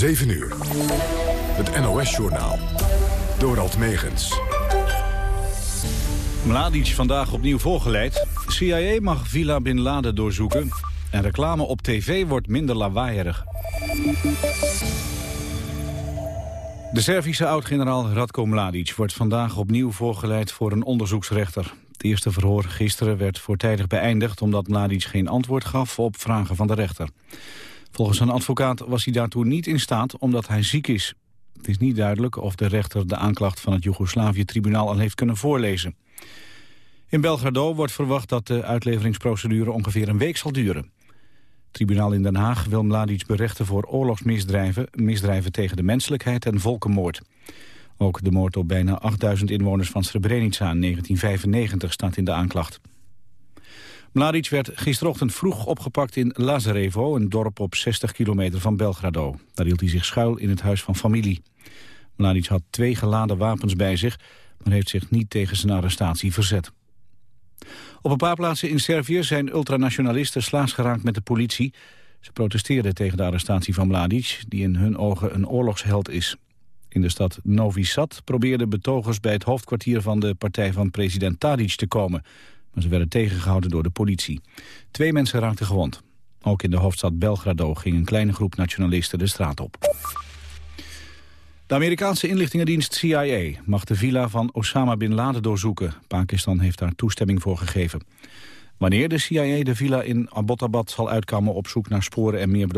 7 uur. Het NOS-journaal. Dorald Megens. Mladic vandaag opnieuw voorgeleid. CIA mag Villa Bin Laden doorzoeken. En reclame op tv wordt minder lawaaierig. De Servische oud-generaal Radko Mladic wordt vandaag opnieuw voorgeleid voor een onderzoeksrechter. Het eerste verhoor gisteren werd voortijdig beëindigd omdat Mladic geen antwoord gaf op vragen van de rechter. Volgens een advocaat was hij daartoe niet in staat omdat hij ziek is. Het is niet duidelijk of de rechter de aanklacht van het Joegoslavië-tribunaal al heeft kunnen voorlezen. In Belgrado wordt verwacht dat de uitleveringsprocedure ongeveer een week zal duren. Het tribunaal in Den Haag wil Mladic berechten voor oorlogsmisdrijven, misdrijven tegen de menselijkheid en volkenmoord. Ook de moord op bijna 8000 inwoners van Srebrenica in 1995 staat in de aanklacht. Mladic werd gisterochtend vroeg opgepakt in Lazarevo, een dorp op 60 kilometer van Belgrado. Daar hield hij zich schuil in het huis van familie. Mladic had twee geladen wapens bij zich, maar heeft zich niet tegen zijn arrestatie verzet. Op een paar plaatsen in Servië zijn ultranationalisten slaags geraakt met de politie. Ze protesteerden tegen de arrestatie van Mladic, die in hun ogen een oorlogsheld is. In de stad Novi Sad probeerden betogers bij het hoofdkwartier van de partij van president Tadic te komen. Maar ze werden tegengehouden door de politie. Twee mensen raakten gewond. Ook in de hoofdstad Belgrado ging een kleine groep nationalisten de straat op. De Amerikaanse inlichtingendienst CIA mag de villa van Osama Bin Laden doorzoeken. Pakistan heeft daar toestemming voor gegeven. Wanneer de CIA de villa in Abbottabad zal uitkomen op zoek naar sporen en meer,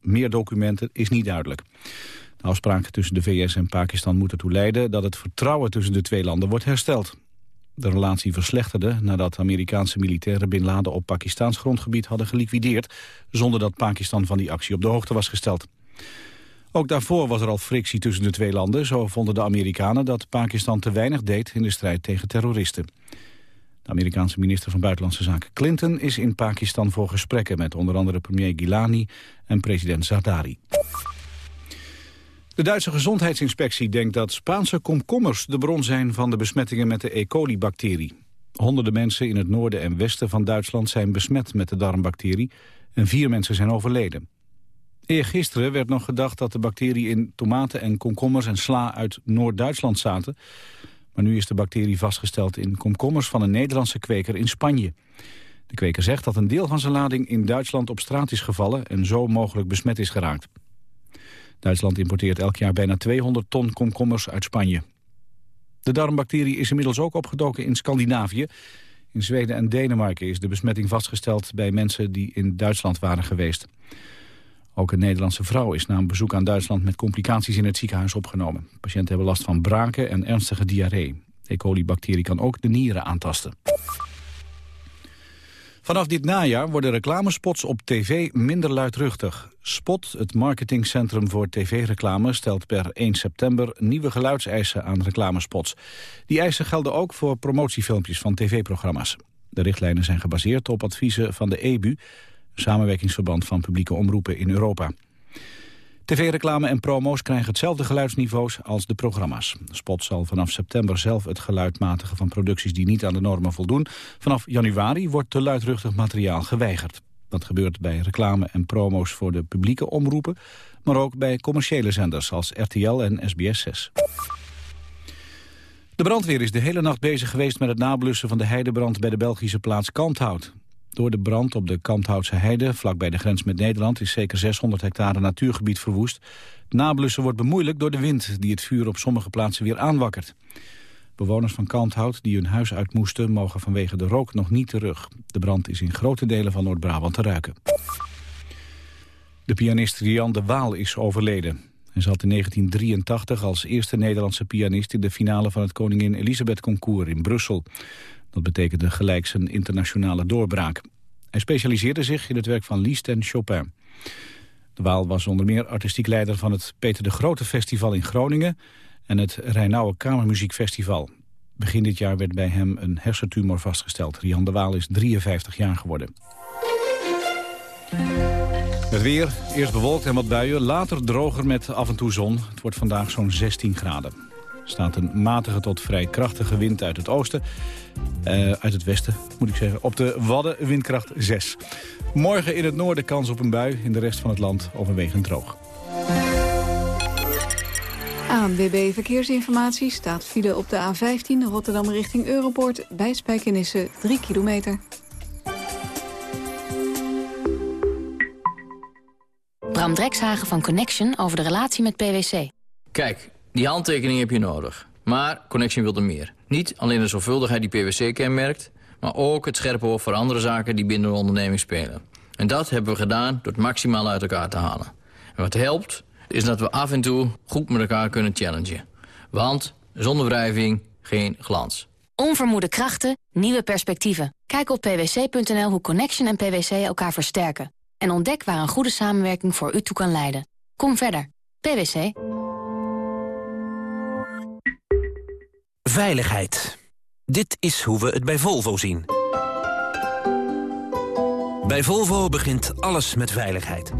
meer documenten is niet duidelijk. De afspraken tussen de VS en Pakistan moeten ertoe leiden dat het vertrouwen tussen de twee landen wordt hersteld. De relatie verslechterde nadat Amerikaanse militairen Bin Laden op Pakistaans grondgebied hadden geliquideerd, zonder dat Pakistan van die actie op de hoogte was gesteld. Ook daarvoor was er al frictie tussen de twee landen. Zo vonden de Amerikanen dat Pakistan te weinig deed in de strijd tegen terroristen. De Amerikaanse minister van Buitenlandse Zaken Clinton is in Pakistan voor gesprekken met onder andere premier Gilani en president Zardari. De Duitse gezondheidsinspectie denkt dat Spaanse komkommers de bron zijn van de besmettingen met de E. coli-bacterie. Honderden mensen in het noorden en westen van Duitsland zijn besmet met de darmbacterie en vier mensen zijn overleden. Eergisteren werd nog gedacht dat de bacterie in tomaten en komkommers en sla uit Noord-Duitsland zaten. Maar nu is de bacterie vastgesteld in komkommers van een Nederlandse kweker in Spanje. De kweker zegt dat een deel van zijn lading in Duitsland op straat is gevallen en zo mogelijk besmet is geraakt. Duitsland importeert elk jaar bijna 200 ton komkommers uit Spanje. De darmbacterie is inmiddels ook opgedoken in Scandinavië. In Zweden en Denemarken is de besmetting vastgesteld bij mensen die in Duitsland waren geweest. Ook een Nederlandse vrouw is na een bezoek aan Duitsland met complicaties in het ziekenhuis opgenomen. Patiënten hebben last van braken en ernstige diarree. E. coli-bacterie kan ook de nieren aantasten. Vanaf dit najaar worden reclamespots op tv minder luidruchtig. Spot, het marketingcentrum voor tv-reclame, stelt per 1 september nieuwe geluidseisen aan reclamespots. Die eisen gelden ook voor promotiefilmpjes van tv-programma's. De richtlijnen zijn gebaseerd op adviezen van de EBU, samenwerkingsverband van publieke omroepen in Europa. TV-reclame en promo's krijgen hetzelfde geluidsniveaus als de programma's. Spot zal vanaf september zelf het geluid matigen van producties die niet aan de normen voldoen. Vanaf januari wordt te luidruchtig materiaal geweigerd. Dat gebeurt bij reclame en promo's voor de publieke omroepen, maar ook bij commerciële zenders als RTL en SBS6. De brandweer is de hele nacht bezig geweest met het nablussen van de heidebrand bij de Belgische plaats Kanthout. Door de brand op de Kanthoutse heide, vlakbij de grens met Nederland, is zeker 600 hectare natuurgebied verwoest. Het nablussen wordt bemoeilijkt door de wind die het vuur op sommige plaatsen weer aanwakkert. Bewoners van Kanthout die hun huis uit moesten, mogen vanwege de rook nog niet terug. De brand is in grote delen van Noord-Brabant te ruiken. De pianist Rian de Waal is overleden. Hij zat in 1983 als eerste Nederlandse pianist in de finale van het Koningin Elisabeth Concours in Brussel. Dat betekende gelijk zijn internationale doorbraak. Hij specialiseerde zich in het werk van Liszt en Chopin. De Waal was onder meer artistiek leider van het Peter de Grote Festival in Groningen... en het Rijnauwe Kamermuziekfestival. Begin dit jaar werd bij hem een hersentumor vastgesteld. Rian de Waal is 53 jaar geworden. Het weer, eerst bewolkt en wat buien, later droger met af en toe zon. Het wordt vandaag zo'n 16 graden staat een matige tot vrij krachtige wind uit het oosten. Uh, uit het westen, moet ik zeggen. Op de Wadden windkracht 6. Morgen in het noorden kans op een bui. In de rest van het land overwegend droog. ANWB Verkeersinformatie staat file op de A15 Rotterdam richting Europort... bij Spijkenisse 3 kilometer. Bram Drekshagen van Connection over de relatie met PwC. Kijk, die handtekening heb je nodig. Maar Connection wil er meer. Niet alleen de zorgvuldigheid die PwC kenmerkt... maar ook het scherpe oog voor andere zaken die binnen de onderneming spelen. En dat hebben we gedaan door het maximaal uit elkaar te halen. En wat helpt, is dat we af en toe goed met elkaar kunnen challengen. Want zonder wrijving geen glans. Onvermoede krachten, nieuwe perspectieven. Kijk op pwc.nl hoe Connection en PwC elkaar versterken. En ontdek waar een goede samenwerking voor u toe kan leiden. Kom verder. PwC. Veiligheid. Dit is hoe we het bij Volvo zien. Bij Volvo begint alles met veiligheid.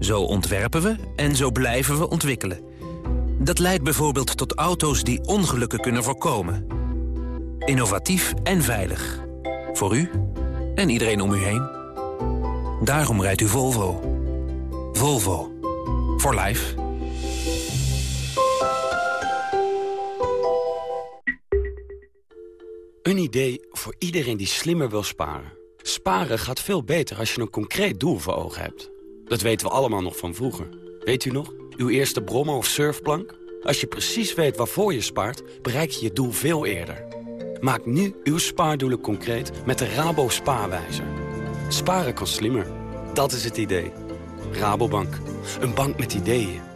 Zo ontwerpen we en zo blijven we ontwikkelen. Dat leidt bijvoorbeeld tot auto's die ongelukken kunnen voorkomen. Innovatief en veilig. Voor u en iedereen om u heen. Daarom rijdt u Volvo. Volvo. For life. Een idee voor iedereen die slimmer wil sparen. Sparen gaat veel beter als je een concreet doel voor ogen hebt. Dat weten we allemaal nog van vroeger. Weet u nog? Uw eerste brommer of surfplank? Als je precies weet waarvoor je spaart, bereik je je doel veel eerder. Maak nu uw spaardoelen concreet met de Rabo Spaarwijzer. Sparen kan slimmer. Dat is het idee. Rabobank. Een bank met ideeën.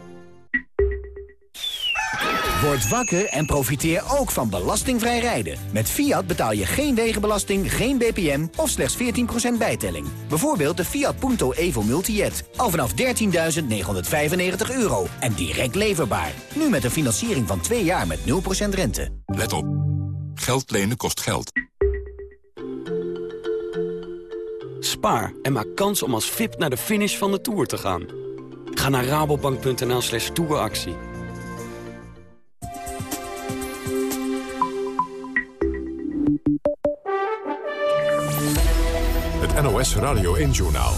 Word wakker en profiteer ook van belastingvrij rijden. Met Fiat betaal je geen wegenbelasting, geen BPM of slechts 14% bijtelling. Bijvoorbeeld de Fiat Punto Evo Multijet. Al vanaf 13.995 euro en direct leverbaar. Nu met een financiering van 2 jaar met 0% rente. Let op. Geld lenen kost geld. Spaar en maak kans om als VIP naar de finish van de Tour te gaan. Ga naar rabobank.nl slash touractie. NOS Radio 1-journaal.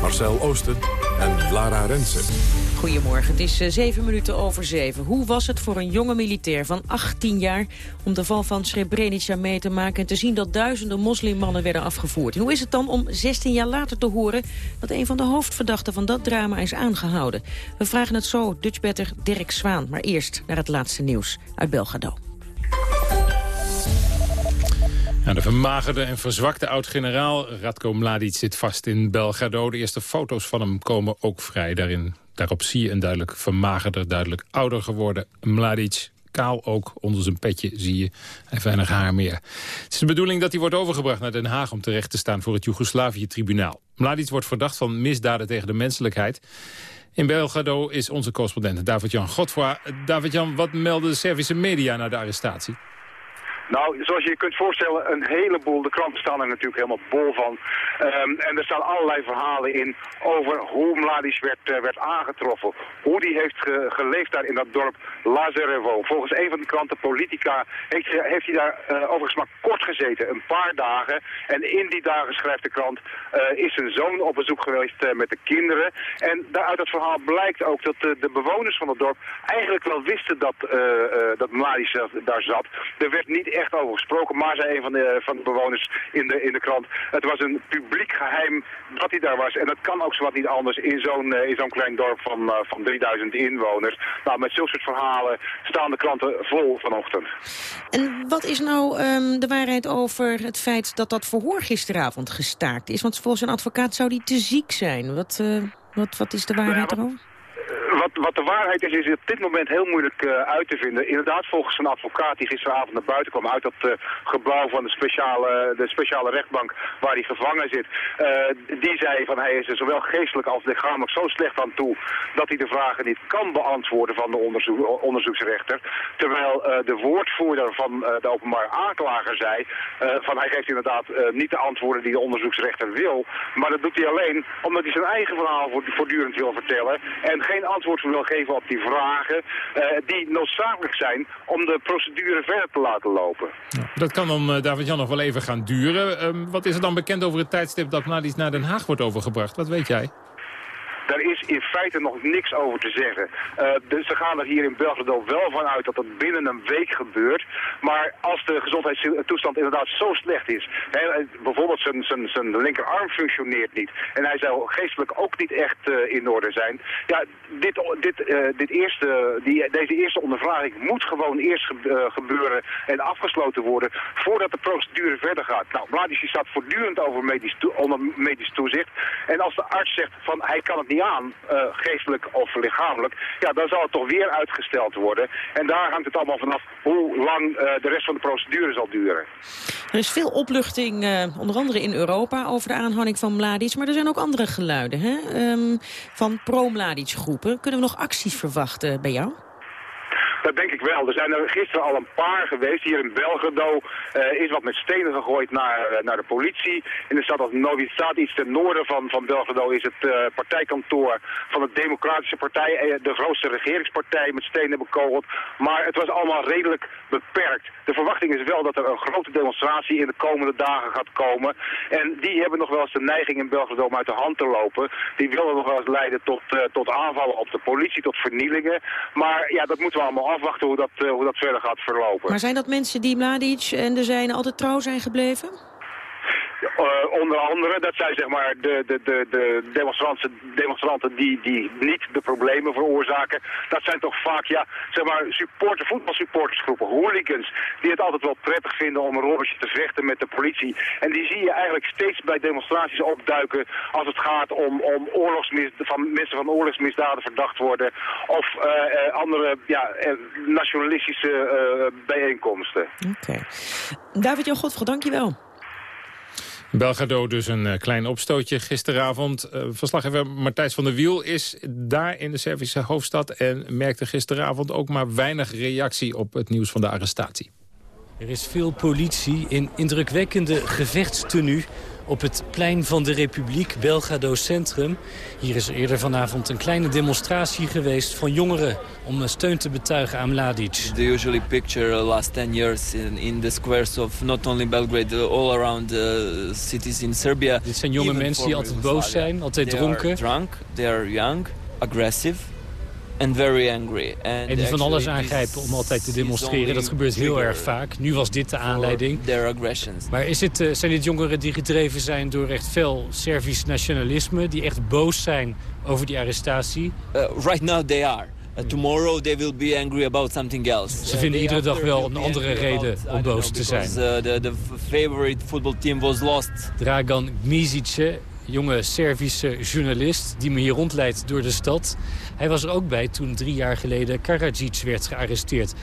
Marcel Oosten en Lara Rensen. Goedemorgen, het is uh, zeven minuten over zeven. Hoe was het voor een jonge militair van 18 jaar... om de val van Srebrenica mee te maken... en te zien dat duizenden moslimmannen werden afgevoerd? En hoe is het dan om 16 jaar later te horen... dat een van de hoofdverdachten van dat drama is aangehouden? We vragen het zo Dutchbetter Dirk Zwaan. Maar eerst naar het laatste nieuws uit Belgrado. De vermagerde en verzwakte oud-generaal Radko Mladic zit vast in Belgrado. De eerste foto's van hem komen ook vrij. Daarin, daarop zie je een duidelijk vermagerder, duidelijk ouder geworden Mladic. Kaal ook, onder zijn petje zie je. Heeft weinig haar meer. Het is de bedoeling dat hij wordt overgebracht naar Den Haag... om terecht te staan voor het Joegoslavië-tribunaal. Mladic wordt verdacht van misdaden tegen de menselijkheid. In Belgrado is onze correspondent David-Jan Godfroy. David-Jan, wat melden de Servische media na de arrestatie? Nou, zoals je je kunt voorstellen, een heleboel, de kranten staan er natuurlijk helemaal bol van. Um, en er staan allerlei verhalen in over hoe Mladic werd, uh, werd aangetroffen. Hoe die heeft ge geleefd daar in dat dorp Lazarevo. Volgens een van de kranten, Politica, heeft, hij daar uh, overigens maar kort gezeten. Een paar dagen. En in die dagen, schrijft de krant, uh, is zijn zoon op bezoek geweest met de kinderen. En uit dat verhaal blijkt ook dat de bewoners van het dorp eigenlijk wel wisten dat, dat Mladic daar zat. Er werd niet echt over gesproken, maar zei een van de, van de bewoners in de, in de krant. Het was een publiek geheim dat hij daar was. En dat kan ook zo wat niet anders in zo'n uh, in zo'n klein dorp van, uh, van 3000 inwoners. Nou, met zulke soort verhalen staan de kranten vol vanochtend. En wat is nou um, de waarheid over het feit dat dat verhoor gisteravond gestaakt is? Want volgens een advocaat zou die te ziek zijn. Wat, uh, wat, wat is de waarheid erover? Wat, wat, de waarheid is, is op dit moment heel moeilijk uh, uit te vinden. Inderdaad, volgens een advocaat die gisteravond naar buiten kwam uit dat uh, gebouw van de speciale, de speciale rechtbank waar hij gevangen zit. Uh, die zei van hij is er zowel geestelijk als lichamelijk zo slecht aan toe dat hij de vragen niet kan beantwoorden van de onderzoek, onderzoeksrechter. Terwijl de woordvoerder van de openbare aanklager zei van hij geeft inderdaad niet de antwoorden die de onderzoeksrechter wil. Maar dat doet hij alleen omdat hij zijn eigen verhaal voortdurend wil vertellen en geen antwoord wil geven op die vragen uh, die noodzakelijk zijn om de procedure verder te laten lopen. Dat kan dan, uh, David-Jan, nog wel even gaan duren. Um, wat is er dan bekend over het tijdstip dat Mladic naar Den Haag wordt overgebracht? Wat weet jij? Daar is in feite nog niks over te zeggen. dus ze gaan er hier in Belgrado wel van uit dat dat binnen een week gebeurt. Maar als de gezondheidstoestand inderdaad zo slecht is, hè, bijvoorbeeld zijn, zijn, zijn linkerarm functioneert niet en hij zou geestelijk ook niet echt in orde zijn. Ja, dit, dit, dit eerste, die, deze eerste ondervraging moet gewoon eerst gebeuren en afgesloten worden voordat de procedure verder gaat. Nou, Mladic staat voortdurend over medisch onder medisch toezicht. En als de arts zegt van hij kan het niet uh, geestelijk of lichamelijk, ja, dan zal het toch weer uitgesteld worden. En daar hangt het allemaal vanaf hoe lang uh, de rest van de procedure zal duren. Er is veel opluchting, uh, onder andere in Europa, over de aanhouding van Mladic. Maar er zijn ook andere geluiden hè? Um, van pro-Mladic groepen. Kunnen we nog acties verwachten bij jou? Dat denk ik wel. Er zijn er gisteren al een paar geweest. Hier in Belgrado uh, is wat met stenen gegooid naar, uh, naar de politie. In de stad als Novi Sad, iets ten noorden van, van Belgrado, is het uh, partijkantoor van de Democratische Partij, de grootste regeringspartij, met stenen bekogeld. Maar het was allemaal redelijk beperkt. De verwachting is wel dat er een grote demonstratie in de komende dagen gaat komen. En die hebben nog wel eens de neiging in Belgrado om uit de hand te lopen. Die willen nog wel eens leiden tot, tot aanvallen op de politie, tot vernielingen. Maar ja, dat moeten we allemaal afwachten hoe dat, uh, hoe dat verder gaat verlopen. Maar zijn dat mensen die Mladic en de zijne altijd trouw zijn gebleven? Uh, onder andere, dat zijn zeg maar de, de, de, de demonstranten, demonstranten die, die niet de problemen veroorzaken. Dat zijn toch vaak, ja, zeg maar, supporter, voetbalsupportersgroepen, hooligans, die het altijd wel prettig vinden om een robbertje te vechten met de politie. En die zie je eigenlijk steeds bij demonstraties opduiken als het gaat om, om oorlogsmis, van, mensen van oorlogsmisdaden verdacht worden of uh, andere ja, nationalistische bijeenkomsten. Oké. Okay. David-Jan Godfried, dankjewel. Belgrado dus een uh, klein opstootje gisteravond. Uh, verslaggever Martijs van der Wiel is daar in de Servische hoofdstad... en merkte gisteravond ook maar weinig reactie op het nieuws van de arrestatie. Er is veel politie in indrukwekkende gevechtstenue op het plein van de Republiek, Belgrado Centrum. Hier is eerder vanavond een kleine demonstratie geweest van jongeren om steun te betuigen aan Mladic. They usually picture the last 10 years in, in the squares of not only Belgrade, all around the cities in Serbia. Dit zijn jonge mensen die altijd boos zijn, altijd dronken. They are drunk, they are young, aggressive. And very angry. And en die van alles aangrijpen om altijd te demonstreren. Dat gebeurt heel erg vaak. Nu was dit de aanleiding. Maar is het, uh, zijn dit jongeren die gedreven zijn door echt veel Servisch nationalisme? Die echt boos zijn over die arrestatie? Uh, right now they are. Uh, tomorrow they will be angry about something else. Ze vinden iedere dag wel een andere reden om boos te zijn. The, the favorite football team was lost. Dragan Misic, jonge Servische journalist die me hier rondleidt door de stad. Hij was er ook bij toen drie jaar geleden Karadzic werd gearresteerd.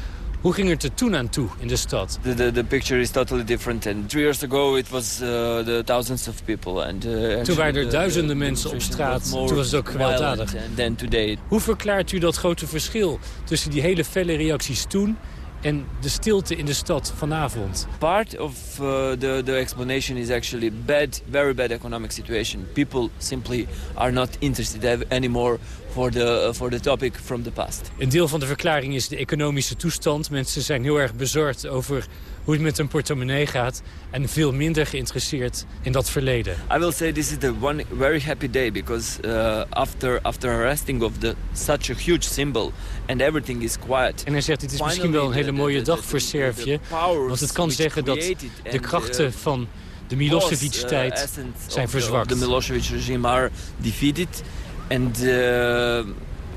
Hoe ging het er toen aan toe in de stad? The, the, the picture is totally different. And three years ago it was uh, the thousands of people. And, uh, toen waren er duizenden mensen op straat. Toen was het ook gewelddadig. Today. Hoe verklaart u dat grote verschil tussen die hele felle reacties toen en de stilte in de stad vanavond? Part of uh, the, the explanation is actually bad, very bad economic situation. People simply are not interested anymore for the, for the topic from the past. Een deel van de verklaring is de economische toestand. Mensen zijn heel erg bezorgd over hoe het met hun portemonnee gaat... en veel minder geïnteresseerd in dat verleden. I will say this is the one very happy day... because uh, after, after arresting of the, such a huge symbol... and everything is quiet. En hij zegt, het is misschien wel een hele mooie dag voor Servië... want het kan zeggen dat de krachten uh, van de Milosevic-tijd uh, zijn verzwakt. De Milosevic-regime are defeated and uh,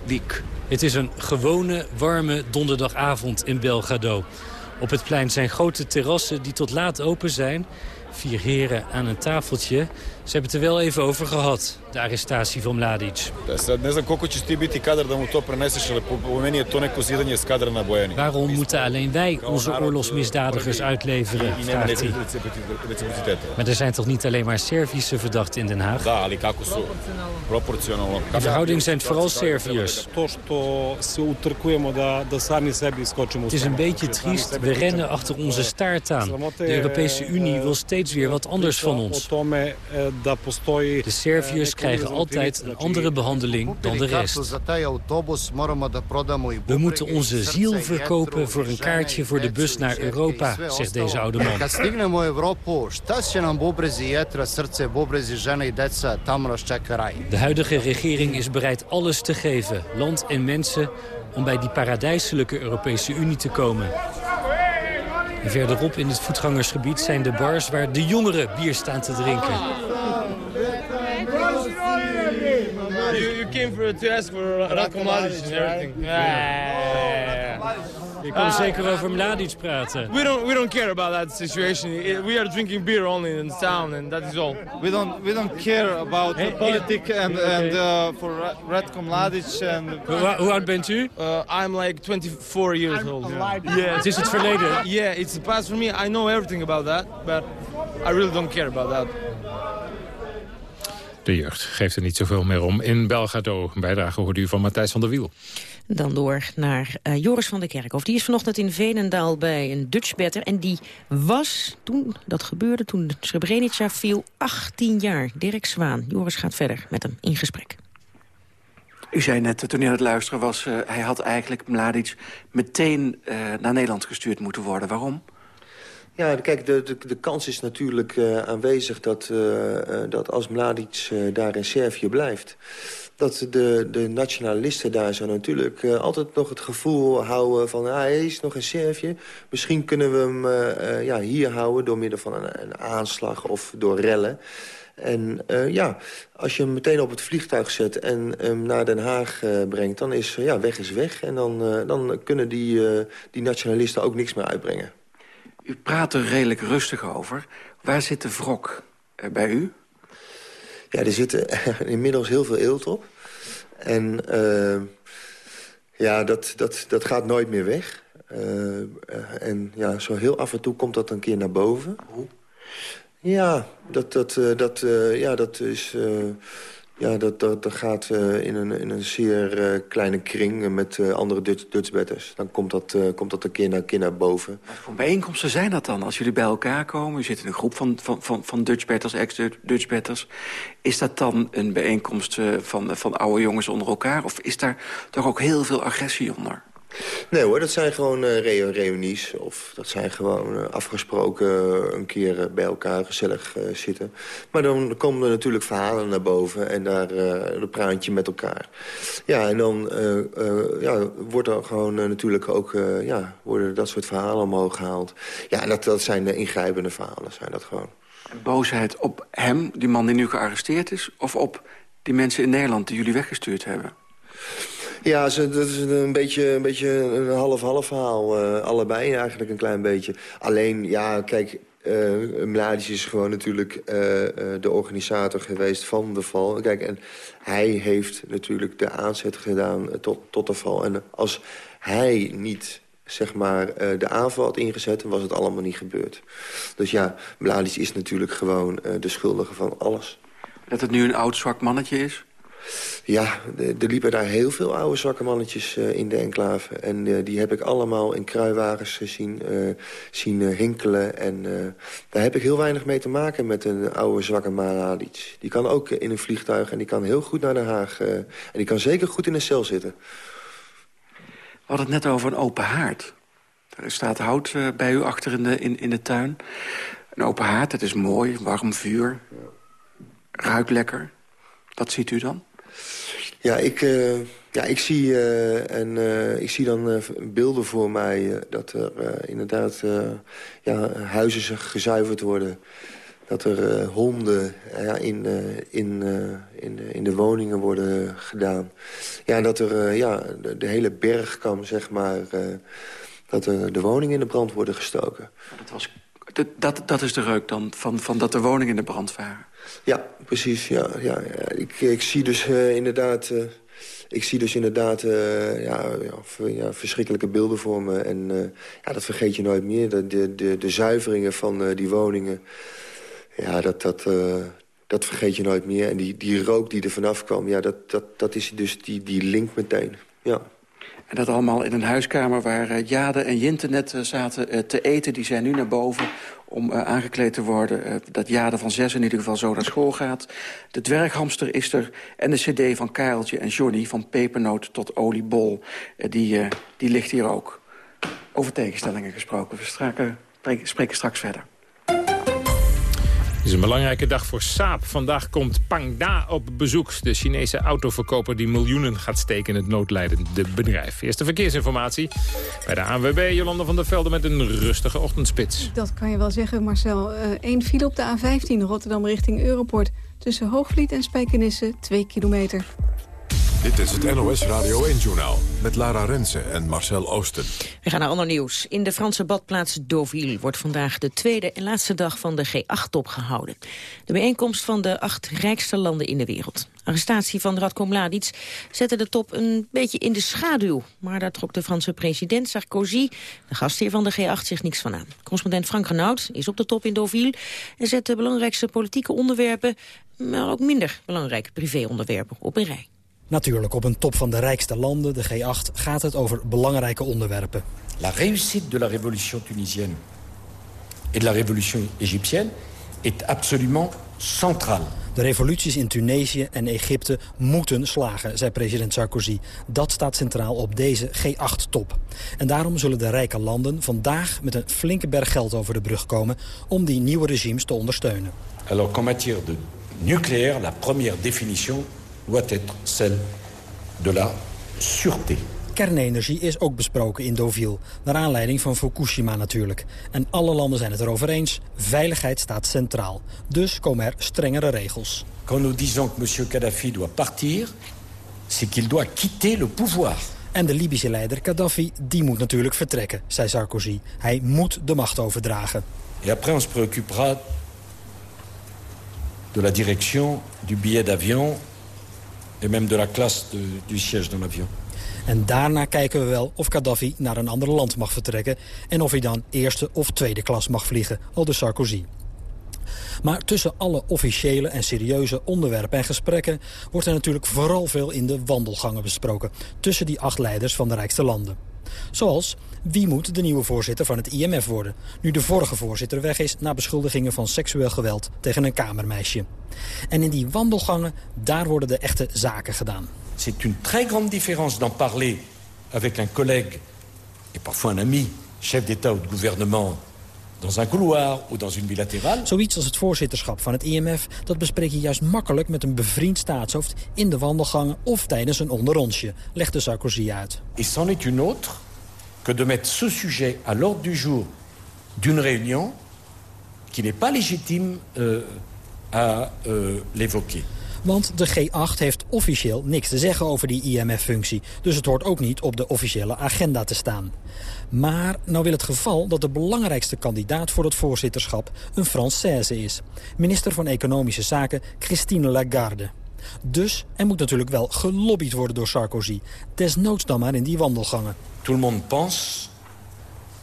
weak. Het is een gewone, warme donderdagavond in Belgrado. Op het plein zijn grote terrassen die tot laat open zijn. Vier heren aan een tafeltje. Ze hebben het er wel even over gehad, de arrestatie van Mladic. Waarom moeten alleen wij onze oorlogsmisdadigers uitleveren, vraagt hij. Maar er zijn toch niet alleen maar Servische verdachten in Den Haag? In verhouding zijn het vooral Serviërs. Het is een beetje triest. We rennen achter onze staart aan. De Europese Unie wil steeds steeds weer wat anders van ons. De Serviërs krijgen altijd een andere behandeling dan de rest. We moeten onze ziel verkopen voor een kaartje voor de bus naar Europa, zegt deze oude man. De huidige regering is bereid alles te geven, land en mensen, om bij die paradijselijke Europese Unie te komen. En verderop in het voetgangersgebied zijn de bars waar de jongeren bier staan te drinken. Came for, to ask for Mladic and everything. Yeah. Je kon zeker over Mladic praten. We don't we don't care about that situation. We are drinking beer only in town, and that is all. We don't we don't care about the politics and and uh, for Ratko Mladic and. Hoe, hoe oud bent u? Uh, I'm like 24 years old. Yeah. Het is het verleden. Yeah, it's the past for me. I know everything about that, but I really don't care about that. De jeugd geeft er niet zoveel meer om. In Belgrado, een bijdrage hoorde u van Matthijs van der Wiel. Dan door naar uh, Joris van der Kerkhof. Die is vanochtend in Venendaal bij een Dutchbatter. En die was, toen dat gebeurde, toen Srebrenica viel, 18 jaar. Dirk Zwaan. Joris gaat verder met hem in gesprek. U zei net, toen hij aan het luisteren was... Uh, hij had eigenlijk Mladic meteen uh, naar Nederland gestuurd moeten worden. Waarom? Ja, kijk, de, de, de kans is natuurlijk uh, aanwezig dat, uh, dat als Mladic daar in Servië blijft... dat de, de nationalisten daar zo natuurlijk altijd nog het gevoel houden van... Ah, hij is nog in Servië, misschien kunnen we hem ja, hier houden... door middel van een, een aanslag of door rellen. En ja, als je hem meteen op het vliegtuig zet en hem naar Den Haag brengt... dan is ja, weg is weg en dan, dan kunnen die, die nationalisten ook niks meer uitbrengen. U praat er redelijk rustig over. Waar zit de wrok uh, bij u? Ja, er zit inmiddels heel veel eelt op. En uh, ja, dat, dat, dat gaat nooit meer weg. Uh, en ja, zo heel af en toe komt dat een keer naar boven. Hoe? Ja, dat, dat, dat, ja, dat is... Ja, dat, dat, dat gaat uh, in, een, in een zeer uh, kleine kring met uh, andere Dutch, Dutchbatters. Dan komt dat, komt dat een keer naar, keer naar boven. Wat voor bijeenkomsten zijn dat dan? Als jullie bij elkaar komen, u zit in een groep van, van, van, van Dutchbatters, ex-Dutchbatters. Is dat dan een bijeenkomst van, van oude jongens onder elkaar? Of is daar toch ook heel veel agressie onder? Nee hoor, dat zijn gewoon uh, re reunies. Of dat zijn gewoon uh, afgesproken uh, een keer bij elkaar gezellig zitten. Maar dan komen er natuurlijk verhalen naar boven. En daar een praatje met elkaar. Ja, en dan ja, wordt er gewoon natuurlijk ook... ja, worden dat soort verhalen omhoog gehaald. Ja, en dat, dat zijn ingrijpende verhalen, zijn dat gewoon. Boosheid op hem, die man die nu gearresteerd is... of op die mensen in Nederland die jullie weggestuurd hebben? Ja, dat is een beetje een, beetje een half-half verhaal. Uh, allebei eigenlijk een klein beetje. Alleen, ja, kijk... Uh, is gewoon natuurlijk uh, de organisator geweest van de val. Kijk, en hij heeft natuurlijk de aanzet gedaan tot, tot de val. En als hij niet zeg maar, de aanval had ingezet... was het allemaal niet gebeurd. Dus ja, Mladic is natuurlijk gewoon de schuldige van alles. Dat het nu een oud zwak mannetje is? Ja, er liepen daar heel veel oude zwakke mannetjes uh, in de enclave. En uh, die heb ik allemaal in kruiwagens gezien, uh, zien hinkelen. En daar heb ik heel weinig mee te maken met een oude zwakke Mladic. Die kan ook in een vliegtuig en die kan heel goed naar Den Haag. en die kan zeker goed in een cel zitten. We hadden het net over een open haard. Er staat hout bij u achter in de, in, in de tuin. Een open haard, dat is mooi, warm vuur. Ruikt lekker. Wat ziet u dan? Ja, ik, uh, ja, ik, zie, uh, en, uh, ik zie dan beelden voor mij dat er inderdaad ja, huizen gezuiverd worden. Dat er honden in, in, in, in de woningen worden gedaan. Ja, dat er ja, de, de, hele bergkam, zeg maar... dat er de woningen in de brand worden gestoken. Dat, was, dat, dat is de reuk dan, van, van dat de woningen in de brand waren? Ja, precies. Ja, ja. Ik, ik zie dus uh, inderdaad... Uh, ik zie dus inderdaad uh, ja, ja, verschrikkelijke beelden voor me. En ja, dat vergeet je nooit meer. De, de, de, de zuiveringen van die woningen... Ja, dat, dat, dat vergeet je nooit meer. En die, die rook die er vanaf kwam... Ja, dat, dat, dat is dus die, die link meteen. Ja. En dat allemaal in een huiskamer waar Jade en Jinte net zaten te eten. Die zijn nu naar boven om uh, aangekleed te worden. Uh, dat Jade van zes in ieder geval zo naar school gaat. De dwerghamster is er. En de cd van Kareltje en Johnny, van pepernoot tot oliebol. Uh, die, die ligt hier ook. Over tegenstellingen gesproken. We spreken straks verder. Het is een belangrijke dag voor Saab. Vandaag komt Pangda op bezoek. De Chinese autoverkoper die miljoenen gaat steken in het noodlijdende bedrijf. Eerste verkeersinformatie bij de ANWB. Jolanda van der Velde met een rustige ochtendspits. Dat kan je wel zeggen, Marcel. Eén uh, file op de A15 Rotterdam richting Europort. Tussen Hoogvliet en Spijkenisse 2 kilometer. Dit is het NOS Radio 1-journaal met Lara Rensen en Marcel Oosten. We gaan naar ander nieuws. In de Franse badplaats Deauville wordt vandaag de tweede en laatste dag van de G8-top gehouden. De bijeenkomst van de acht rijkste landen in de wereld. Arrestatie van Radko Mladic zette de top een beetje in de schaduw. Maar daar trok de Franse president Sarkozy, de gastheer van de G8, zich niks van aan. Correspondent Frank Renaud is op de top in Deauville... en zet de belangrijkste politieke onderwerpen, maar ook minder belangrijke privéonderwerpen op een rij. Natuurlijk, op een top van de rijkste landen, de G8, gaat het over belangrijke onderwerpen. La réussite de la révolution tunisienne et de la révolution égyptienne est absolument centrale. De revoluties in Tunesië en Egypte moeten slagen, zei president Sarkozy. Dat staat centraal op deze G8-top. En daarom zullen de rijke landen vandaag met een flinke berg geld over de brug komen... om die nieuwe regimes te ondersteunen. Alors qu'en matière de nucléaire, la première définition doit être celle de la sûreté. Kernenergie is ook besproken in Deauville, naar aanleiding van Fukushima natuurlijk. En alle landen zijn het erover eens, veiligheid staat centraal. Dus komen er strengere regels. Quand nous disons que M. Kadhafi doit partir, c'est qu'il doit quitter le pouvoir. En de Libische leider Gaddafi, die moet natuurlijk vertrekken, zei Sarkozy. Hij moet de macht overdragen. Et après on se préoccupera de la direction du billet d'avion et même de la classe de, du siège dans l'avion. En daarna kijken we wel of Gaddafi naar een ander land mag vertrekken... en of hij dan eerste of tweede klas mag vliegen, al de Sarkozy. Maar tussen alle officiële en serieuze onderwerpen en gesprekken... wordt er natuurlijk vooral veel in de wandelgangen besproken... tussen die acht leiders van de rijkste landen. Zoals, wie moet de nieuwe voorzitter van het IMF worden... nu de vorige voorzitter weg is na beschuldigingen van seksueel geweld tegen een kamermeisje. En in die wandelgangen, daar worden de echte zaken gedaan. C'est une très grande différence d'en parler avec un collègue... et parfois un ami, chef d'État ou de gouvernement dans un couloir ou dans une bilatérale. Zoiets als het voorzitterschap van het IMF... dat bespreek je juist makkelijk met een bevriend staatshoofd... in de wandelgangen of tijdens een onderrondje, legt de Sarkozy uit. Et c'en est une autre que de ce sujet à l'ordre du jour d'une réunion... qui n'est pas légitime euh, à euh, l'évoquer. Want de G8 heeft officieel niks te zeggen over die IMF-functie. Dus het hoort ook niet op de officiële agenda te staan. Maar nou wil het geval dat de belangrijkste kandidaat voor het voorzitterschap een Française is. Minister van Economische Zaken Christine Lagarde. Dus er moet natuurlijk wel gelobbyd worden door Sarkozy. Desnoods dan maar in die wandelgangen. Tout le monde pense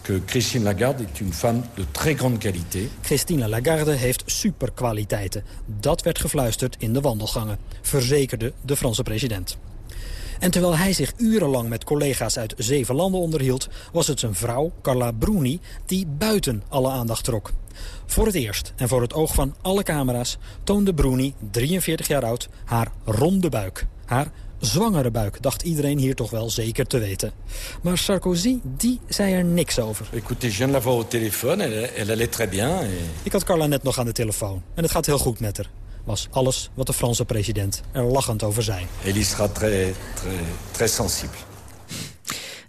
que Christine Lagarde est une femme de très grande qualité. Christine Lagarde heeft superkwaliteiten. Dat werd gefluisterd in de wandelgangen, verzekerde de Franse president. En terwijl hij zich urenlang met collega's uit zeven landen onderhield... was het zijn vrouw, Carla Bruni, die buiten alle aandacht trok. Voor het eerst en voor het oog van alle camera's toonde Bruni, 43 jaar oud, haar ronde buik. Haar zwangere buik, dacht iedereen hier toch wel zeker te weten. Maar Sarkozy, die zei er niks over. Écoutez, je viens de la voir au téléphone, elle, elle allait très bien. Et... Ik had Carla net nog aan de telefoon en het gaat heel goed met haar was alles wat de Franse president er lachend over zei. Elle sera très, très, très sensible.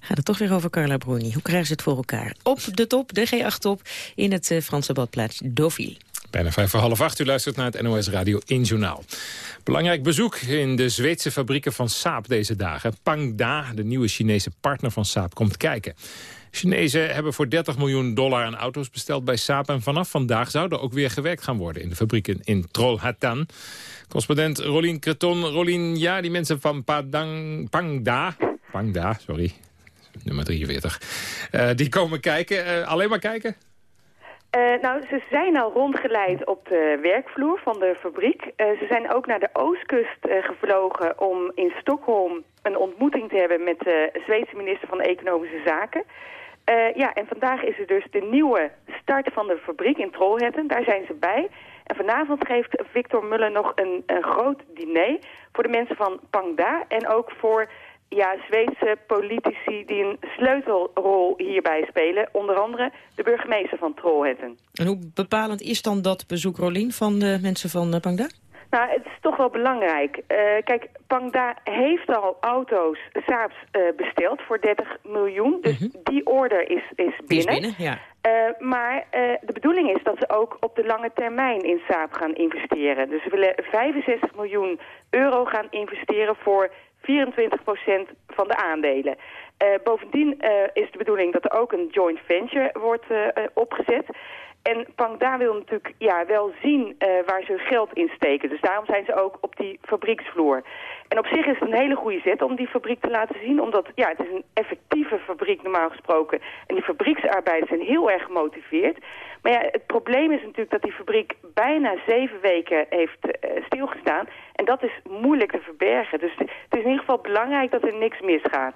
Gaat het toch weer over Carla Bruni. Hoe krijgen ze het voor elkaar? Op de top, de G8-top, in het uh, Franse badplaats Deauville. Bijna vijf voor half acht. U luistert naar het NOS Radio 1 Journaal. Belangrijk bezoek in de Zweedse fabrieken van Saab deze dagen. Pangda, de nieuwe Chinese partner van Saab, komt kijken. Chinezen hebben voor 30 miljoen dollar aan auto's besteld bij Saab... en vanaf vandaag zou er ook weer gewerkt gaan worden... in de fabrieken in Trollhättan. Correspondent Rolien Creton. Rolien, ja, die mensen van Padang, Pangda... Pangda, sorry, nummer 43. Uh, die komen kijken. Uh, alleen maar kijken? Uh, nou, ze zijn al rondgeleid op de werkvloer van de fabriek. Ze zijn ook naar de oostkust gevlogen om in Stockholm een ontmoeting te hebben met de Zweedse minister van Economische Zaken. ja, en vandaag is er dus de nieuwe start van de fabriek in Trollhättan. Daar zijn ze bij. En vanavond geeft Victor Muller nog een, een groot diner voor de mensen van Pangda... en ook voor ja, Zweedse politici die een sleutelrol hierbij spelen. Onder andere de burgemeester van Trollhättan. En hoe bepalend is dan dat bezoek, Rolien, van de mensen van uh, Pangda? Nou, het is toch wel belangrijk. Uh, kijk, Pangda heeft al auto's, Saabs, uh, besteld voor 30 miljoen. Dus -hmm. die order is, is binnen. Is binnen ja. Maar de bedoeling is dat ze ook op de lange termijn in Saab gaan investeren. Dus ze willen 65 miljoen euro gaan investeren voor 24% van de aandelen. Uh, bovendien uh, is de bedoeling dat er ook een joint venture wordt uh, opgezet. En Pangda wil natuurlijk ja, wel zien waar ze hun geld in steken. Dus daarom zijn ze ook op die fabrieksvloer. En op zich is het een hele goede zet om die fabriek te laten zien. Omdat ja, het is een effectieve fabriek normaal gesproken. En die fabrieksarbeiders zijn heel erg gemotiveerd. Maar ja, het probleem is natuurlijk dat die fabriek bijna zeven weken heeft uh, stilgestaan. En dat is moeilijk te verbergen. Dus het is in ieder geval belangrijk dat er niks misgaat.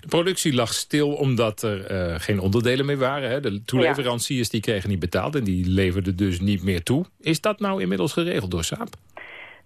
De productie lag stil omdat er uh, geen onderdelen meer waren. Hè? De toeleveranciers die kregen niet betaald en die leverden dus niet meer toe. Is dat nou inmiddels geregeld door Saab?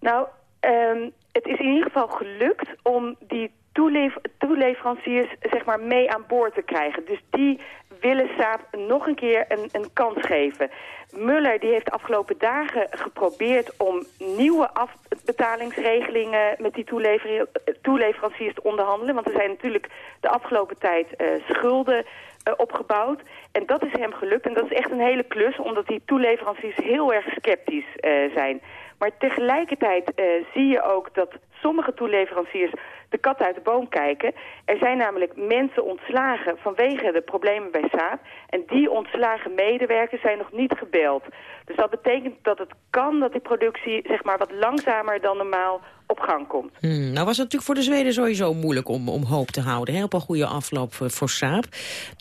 Nou, um, het is in ieder geval gelukt om die toelever toeleveranciers zeg maar, mee aan boord te krijgen. Dus die willen Saab nog een keer een, een kans geven. Muller die heeft de afgelopen dagen geprobeerd om nieuwe afbetalingsregelingen met die toelever toeleveranciers te onderhandelen. Want er zijn natuurlijk de afgelopen tijd uh, schulden uh, opgebouwd. En dat is hem gelukt. En dat is echt een hele klus, omdat die toeleveranciers heel erg sceptisch uh, zijn. Maar tegelijkertijd zie je ook dat sommige toeleveranciers de kat uit de boom kijken. Er zijn namelijk mensen ontslagen vanwege de problemen bij Saab. En die ontslagen medewerkers zijn nog niet gebeld. Dus dat betekent dat het kan dat die productie zeg maar, wat langzamer dan normaal op gang komt. Hmm, nou was het natuurlijk voor de Zweden sowieso moeilijk om, om hoop te houden. Hè? Op een goede afloop voor, voor Saab.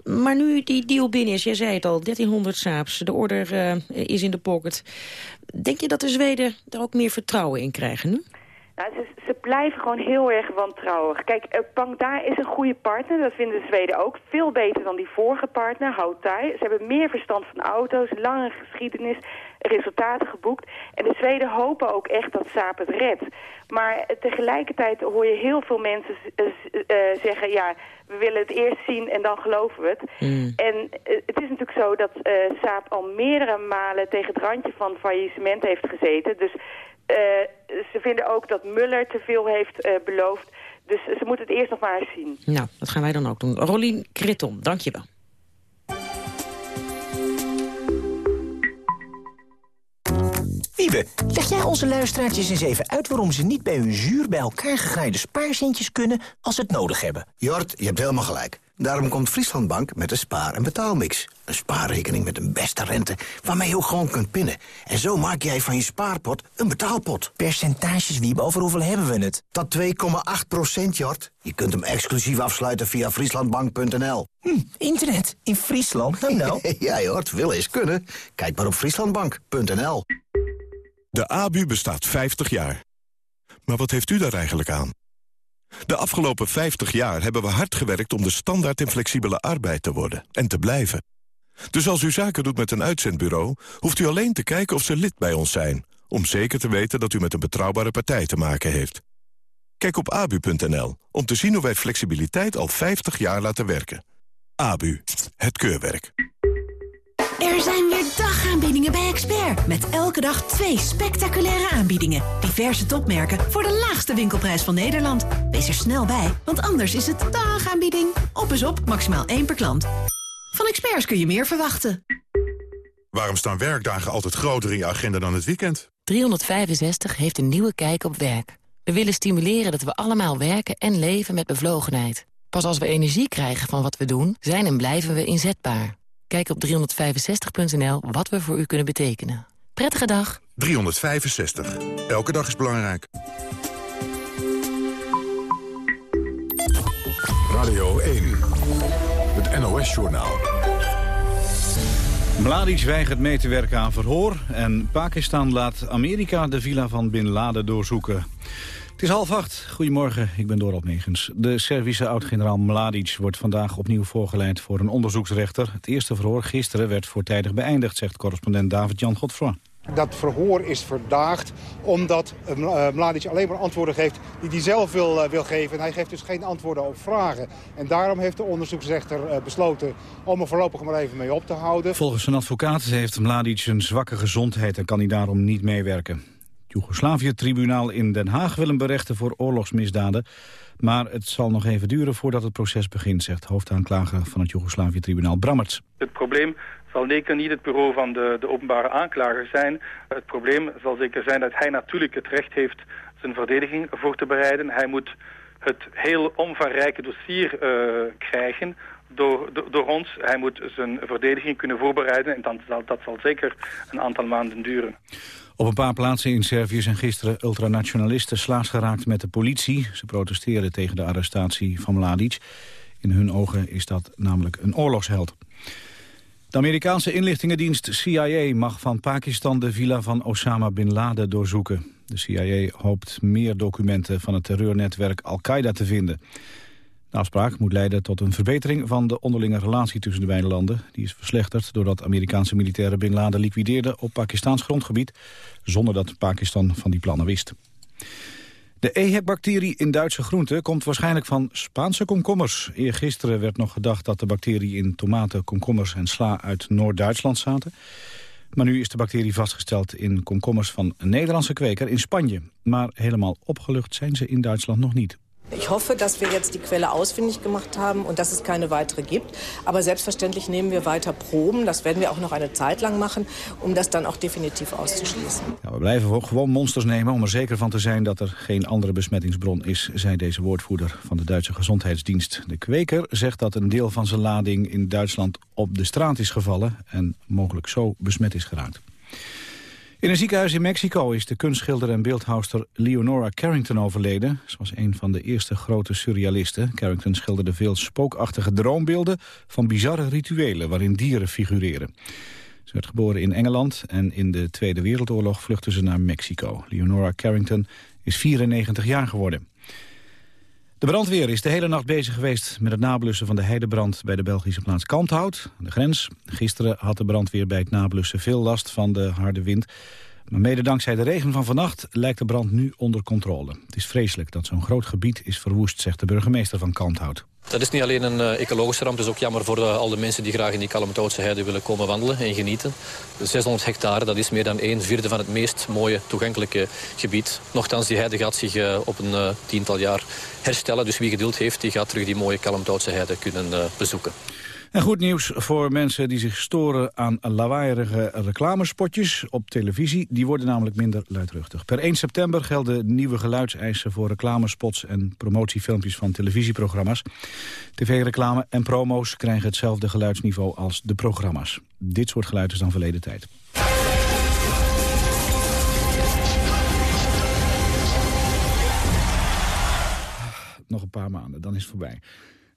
Maar nu die deal binnen is, jij zei het al, 1300 Saabs. De order uh, is in de pocket. Denk je dat de Zweden er ook meer vertrouwen in krijgen? Nou, ze, ze, blijven gewoon heel erg wantrouwig. Kijk, uh, Pangda is een goede partner, dat vinden de Zweden ook. Veel beter dan die vorige partner, Houtai. Ze hebben meer verstand van auto's, lange geschiedenis, resultaten geboekt. En de Zweden hopen ook echt dat Saab het redt. Maar uh, tegelijkertijd hoor je heel veel mensen uh, zeggen... ja, we willen het eerst zien en dan geloven we het. Mm. En het is natuurlijk zo dat Saab al meerdere malen tegen het randje van faillissement heeft gezeten. Dus ze vinden ook dat Muller te veel heeft uh, beloofd. Dus ze moeten het eerst nog maar eens zien. Nou, dat gaan wij dan ook doen. Rolien Kritton, dank je wel. Wiebe, leg jij onze luisteraartjes eens even uit... waarom ze niet bij hun zuur bij elkaar gegraaide spaarcentjes kunnen... als ze het nodig hebben? Jort, je hebt helemaal gelijk. Daarom komt Frieslandbank met een spaar- en betaalmix. Een spaarrekening met een beste rente waarmee je ook gewoon kunt pinnen. En zo maak jij van je spaarpot een betaalpot. Percentages, Wiebe, over hoeveel hebben we het? Dat 2,8 procent, Jort. Je kunt hem exclusief afsluiten via frieslandbank.nl. Hm, internet in Friesland? Nou, nou. ja, Jort, wil eens kunnen. Kijk maar op frieslandbank.nl. De ABU bestaat 50 jaar. Maar wat heeft u daar eigenlijk aan? De afgelopen 50 jaar hebben we hard gewerkt om de standaard in flexibele arbeid te worden en te blijven. Dus als u zaken doet met een uitzendbureau, hoeft u alleen te kijken of ze lid bij ons zijn, om zeker te weten dat u met een betrouwbare partij te maken heeft. Kijk op abu.nl om te zien hoe wij flexibiliteit al 50 jaar laten werken. ABU, het keurwerk. Er zijn weer dagaanbiedingen bij Expert. Met elke dag twee spectaculaire aanbiedingen. Diverse topmerken voor de laagste winkelprijs van Nederland. Wees er snel bij, want anders is het dagaanbieding. Op is op, maximaal één per klant. Van Experts kun je meer verwachten. Waarom staan werkdagen altijd groter in je agenda dan het weekend? 365 heeft een nieuwe kijk op werk. We willen stimuleren dat we allemaal werken en leven met bevlogenheid. Pas als we energie krijgen van wat we doen, zijn en blijven we inzetbaar. Kijk op 365.nl wat we voor u kunnen betekenen. Prettige dag. 365. Elke dag is belangrijk. Radio 1. Het NOS-journaal. Mladic weigert mee te werken aan verhoor... en Pakistan laat Amerika de villa van Bin Laden doorzoeken. Het is half acht. Goedemorgen, ik ben Dorot Megens. De Servische oud-generaal Mladic wordt vandaag opnieuw voorgeleid voor een onderzoeksrechter. Het eerste verhoor gisteren werd voortijdig beëindigd, zegt correspondent David-Jan Godfroy. Dat verhoor is verdaagd omdat uh, Mladic alleen maar antwoorden geeft die hij zelf wil, uh, wil geven. En hij geeft dus geen antwoorden op vragen. En daarom heeft de onderzoeksrechter besloten om er voorlopig maar even mee op te houden. Volgens zijn advocaat heeft Mladic een zwakke gezondheid en kan hij daarom niet meewerken. Joegoslavië-tribunaal in Den Haag wil hem berechten voor oorlogsmisdaden. Maar het zal nog even duren voordat het proces begint, zegt hoofdaanklager van het Joegoslavië-tribunaal Brammerts. Het probleem zal zeker niet het bureau van de, de openbare aanklager zijn. Het probleem zal zeker zijn dat hij natuurlijk het recht heeft zijn verdediging voor te bereiden. Hij moet het heel omvangrijke dossier uh, krijgen door, door, door, ons. Hij moet zijn verdediging kunnen voorbereiden en dan zal, dat zal zeker een aantal maanden duren. Op een paar plaatsen in Servië zijn gisteren ultranationalisten slaags geraakt met de politie. Ze protesteren tegen de arrestatie van Mladic. In hun ogen is dat namelijk een oorlogsheld. De Amerikaanse inlichtingendienst CIA mag van Pakistan de villa van Osama Bin Laden doorzoeken. De CIA hoopt meer documenten van het terreurnetwerk Al-Qaeda te vinden. De afspraak moet leiden tot een verbetering van de onderlinge relatie tussen de beide landen. Die is verslechterd doordat Amerikaanse militairen Bin liquideerden op Pakistaans grondgebied, zonder dat Pakistan van die plannen wist. De EHEC-bacterie in Duitse groenten komt waarschijnlijk van Spaanse komkommers. Eergisteren werd nog gedacht dat de bacterie in tomaten, komkommers en sla uit Noord-Duitsland zaten. Maar nu is de bacterie vastgesteld in komkommers van een Nederlandse kweker in Spanje. Maar helemaal opgelucht zijn ze in Duitsland nog niet. Ich hoffe, dass wir jetzt die Quelle ausfindig gemacht haben und dass es keine weitere gibt. Aber selbstverständlich nehmen wir weiter Proben. Das werden wir auch noch eine Zeit lang machen, um das dann auch definitiv auszuschließen. Ja, we blijven gewoon monsters nemen om er zeker van te zijn dat er geen andere besmettingsbron is, zei deze woordvoerder van de Duitse Gezondheidsdienst. De kweker zegt dat een deel van zijn lading in Duitsland op de straat is gevallen en mogelijk zo besmet is geraakt. In een ziekenhuis in Mexico is de kunstschilder en beeldhouster Leonora Carrington overleden. Ze was een van de eerste grote surrealisten. Carrington schilderde veel spookachtige droombeelden van bizarre rituelen waarin dieren figureren. Ze werd geboren in Engeland en in de Tweede Wereldoorlog vluchtte ze naar Mexico. Leonora Carrington is 94 jaar geworden. De brandweer is de hele nacht bezig geweest met het nablussen van de heidebrand bij de Belgische plaats Kanthout, aan de grens. Gisteren had de brandweer bij het nablussen veel last van de harde wind. Maar mede dankzij de regen van vannacht lijkt de brand nu onder controle. Het is vreselijk dat zo'n groot gebied is verwoest, zegt de burgemeester van Kanthout. Dat is niet alleen een uh, ecologische ramp, het is ook jammer voor uh, al de mensen die graag in die Kalmthoutse heide willen komen wandelen en genieten. 600 hectare, dat is meer dan een vierde van het meest mooie toegankelijke gebied. Nochtans, die heide gaat zich uh, op een tiental jaar herstellen. Dus wie geduld heeft, die gaat terug die mooie Kalmthoutse heide kunnen bezoeken. En goed nieuws voor mensen die zich storen aan lawaaierige reclamespotjes op televisie. Die worden namelijk minder luidruchtig. Per 1 september gelden nieuwe geluidseisen voor reclamespots en promotiefilmpjes van televisieprogramma's. TV-reclame en promo's krijgen hetzelfde geluidsniveau als de programma's. Dit soort geluid is dan verleden tijd. Nog een paar maanden, dan is het voorbij.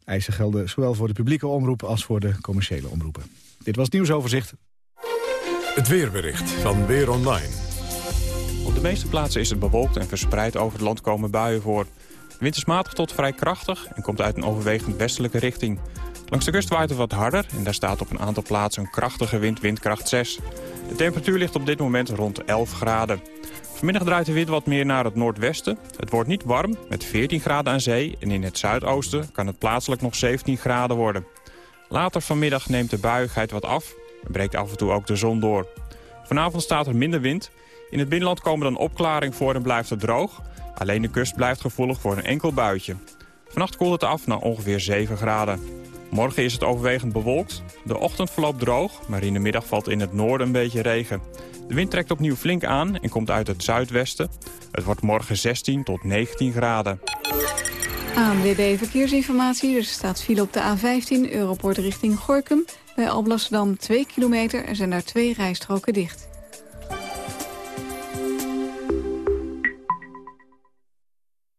Eisen gelden zowel voor de publieke omroep als voor de commerciële omroepen. Dit was het nieuwsoverzicht. Het weerbericht van Weer Online. Op de meeste plaatsen is het bewolkt en verspreid over het land komen buien voor. De wind is matig tot vrij krachtig en komt uit een overwegend westelijke richting. Langs de kust waait het wat harder en daar staat op een aantal plaatsen een krachtige wind, windkracht 6. De temperatuur ligt op dit moment rond 11 graden. Vanmiddag draait de wind wat meer naar het noordwesten. Het wordt niet warm, met 14 graden aan zee... en in het zuidoosten kan het plaatselijk nog 17 graden worden. Later vanmiddag neemt de buiigheid wat af... en breekt af en toe ook de zon door. Vanavond staat er minder wind. In het binnenland komen dan opklaring voor en blijft het droog. Alleen de kust blijft gevoelig voor een enkel buitje. Vannacht koelt het af naar ongeveer 7 graden. Morgen is het overwegend bewolkt. De ochtend verloopt droog, maar in de middag valt in het noorden een beetje regen. De wind trekt opnieuw flink aan en komt uit het zuidwesten. Het wordt morgen 16 tot 19 graden. ANWB Verkeersinformatie. Er staat file op de A15, Europort richting Gorkum. Bij Alblasserdam 2 kilometer. Er zijn daar twee rijstroken dicht.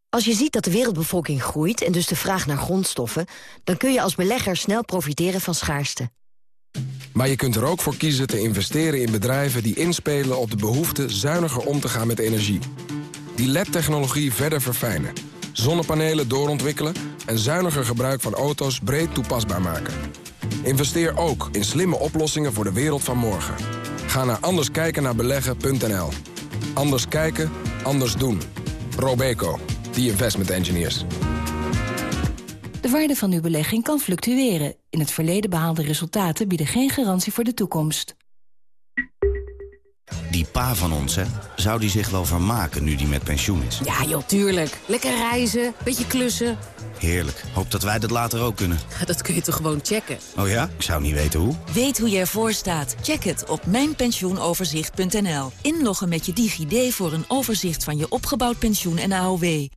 Als je ziet dat de wereldbevolking groeit en dus de vraag naar grondstoffen... dan kun je als belegger snel profiteren van schaarste. Maar je kunt er ook voor kiezen te investeren in bedrijven die inspelen op de behoefte zuiniger om te gaan met energie. die LED-technologie verder verfijnen. Zonnepanelen doorontwikkelen en zuiniger gebruik van auto's breed toepasbaar maken. Investeer ook in slimme oplossingen voor de wereld van morgen. Ga naar anderskijkennaarbeleggen.nl. Anders kijken, anders doen. Robeco, the investment engineers. De waarde van uw belegging kan fluctueren. In het verleden behaalde resultaten bieden geen garantie voor de toekomst. Die pa van ons, hè? Zou die zich wel vermaken nu die met pensioen is? Ja, joh, tuurlijk. Lekker reizen, beetje klussen. Heerlijk. Hoop dat wij dat later ook kunnen. Dat kun je toch gewoon checken? Oh ja? Ik zou niet weten hoe. Weet hoe je ervoor staat? Check het op mijnpensioenoverzicht.nl. Inloggen met je DigiD voor een overzicht van je opgebouwd pensioen en AOW.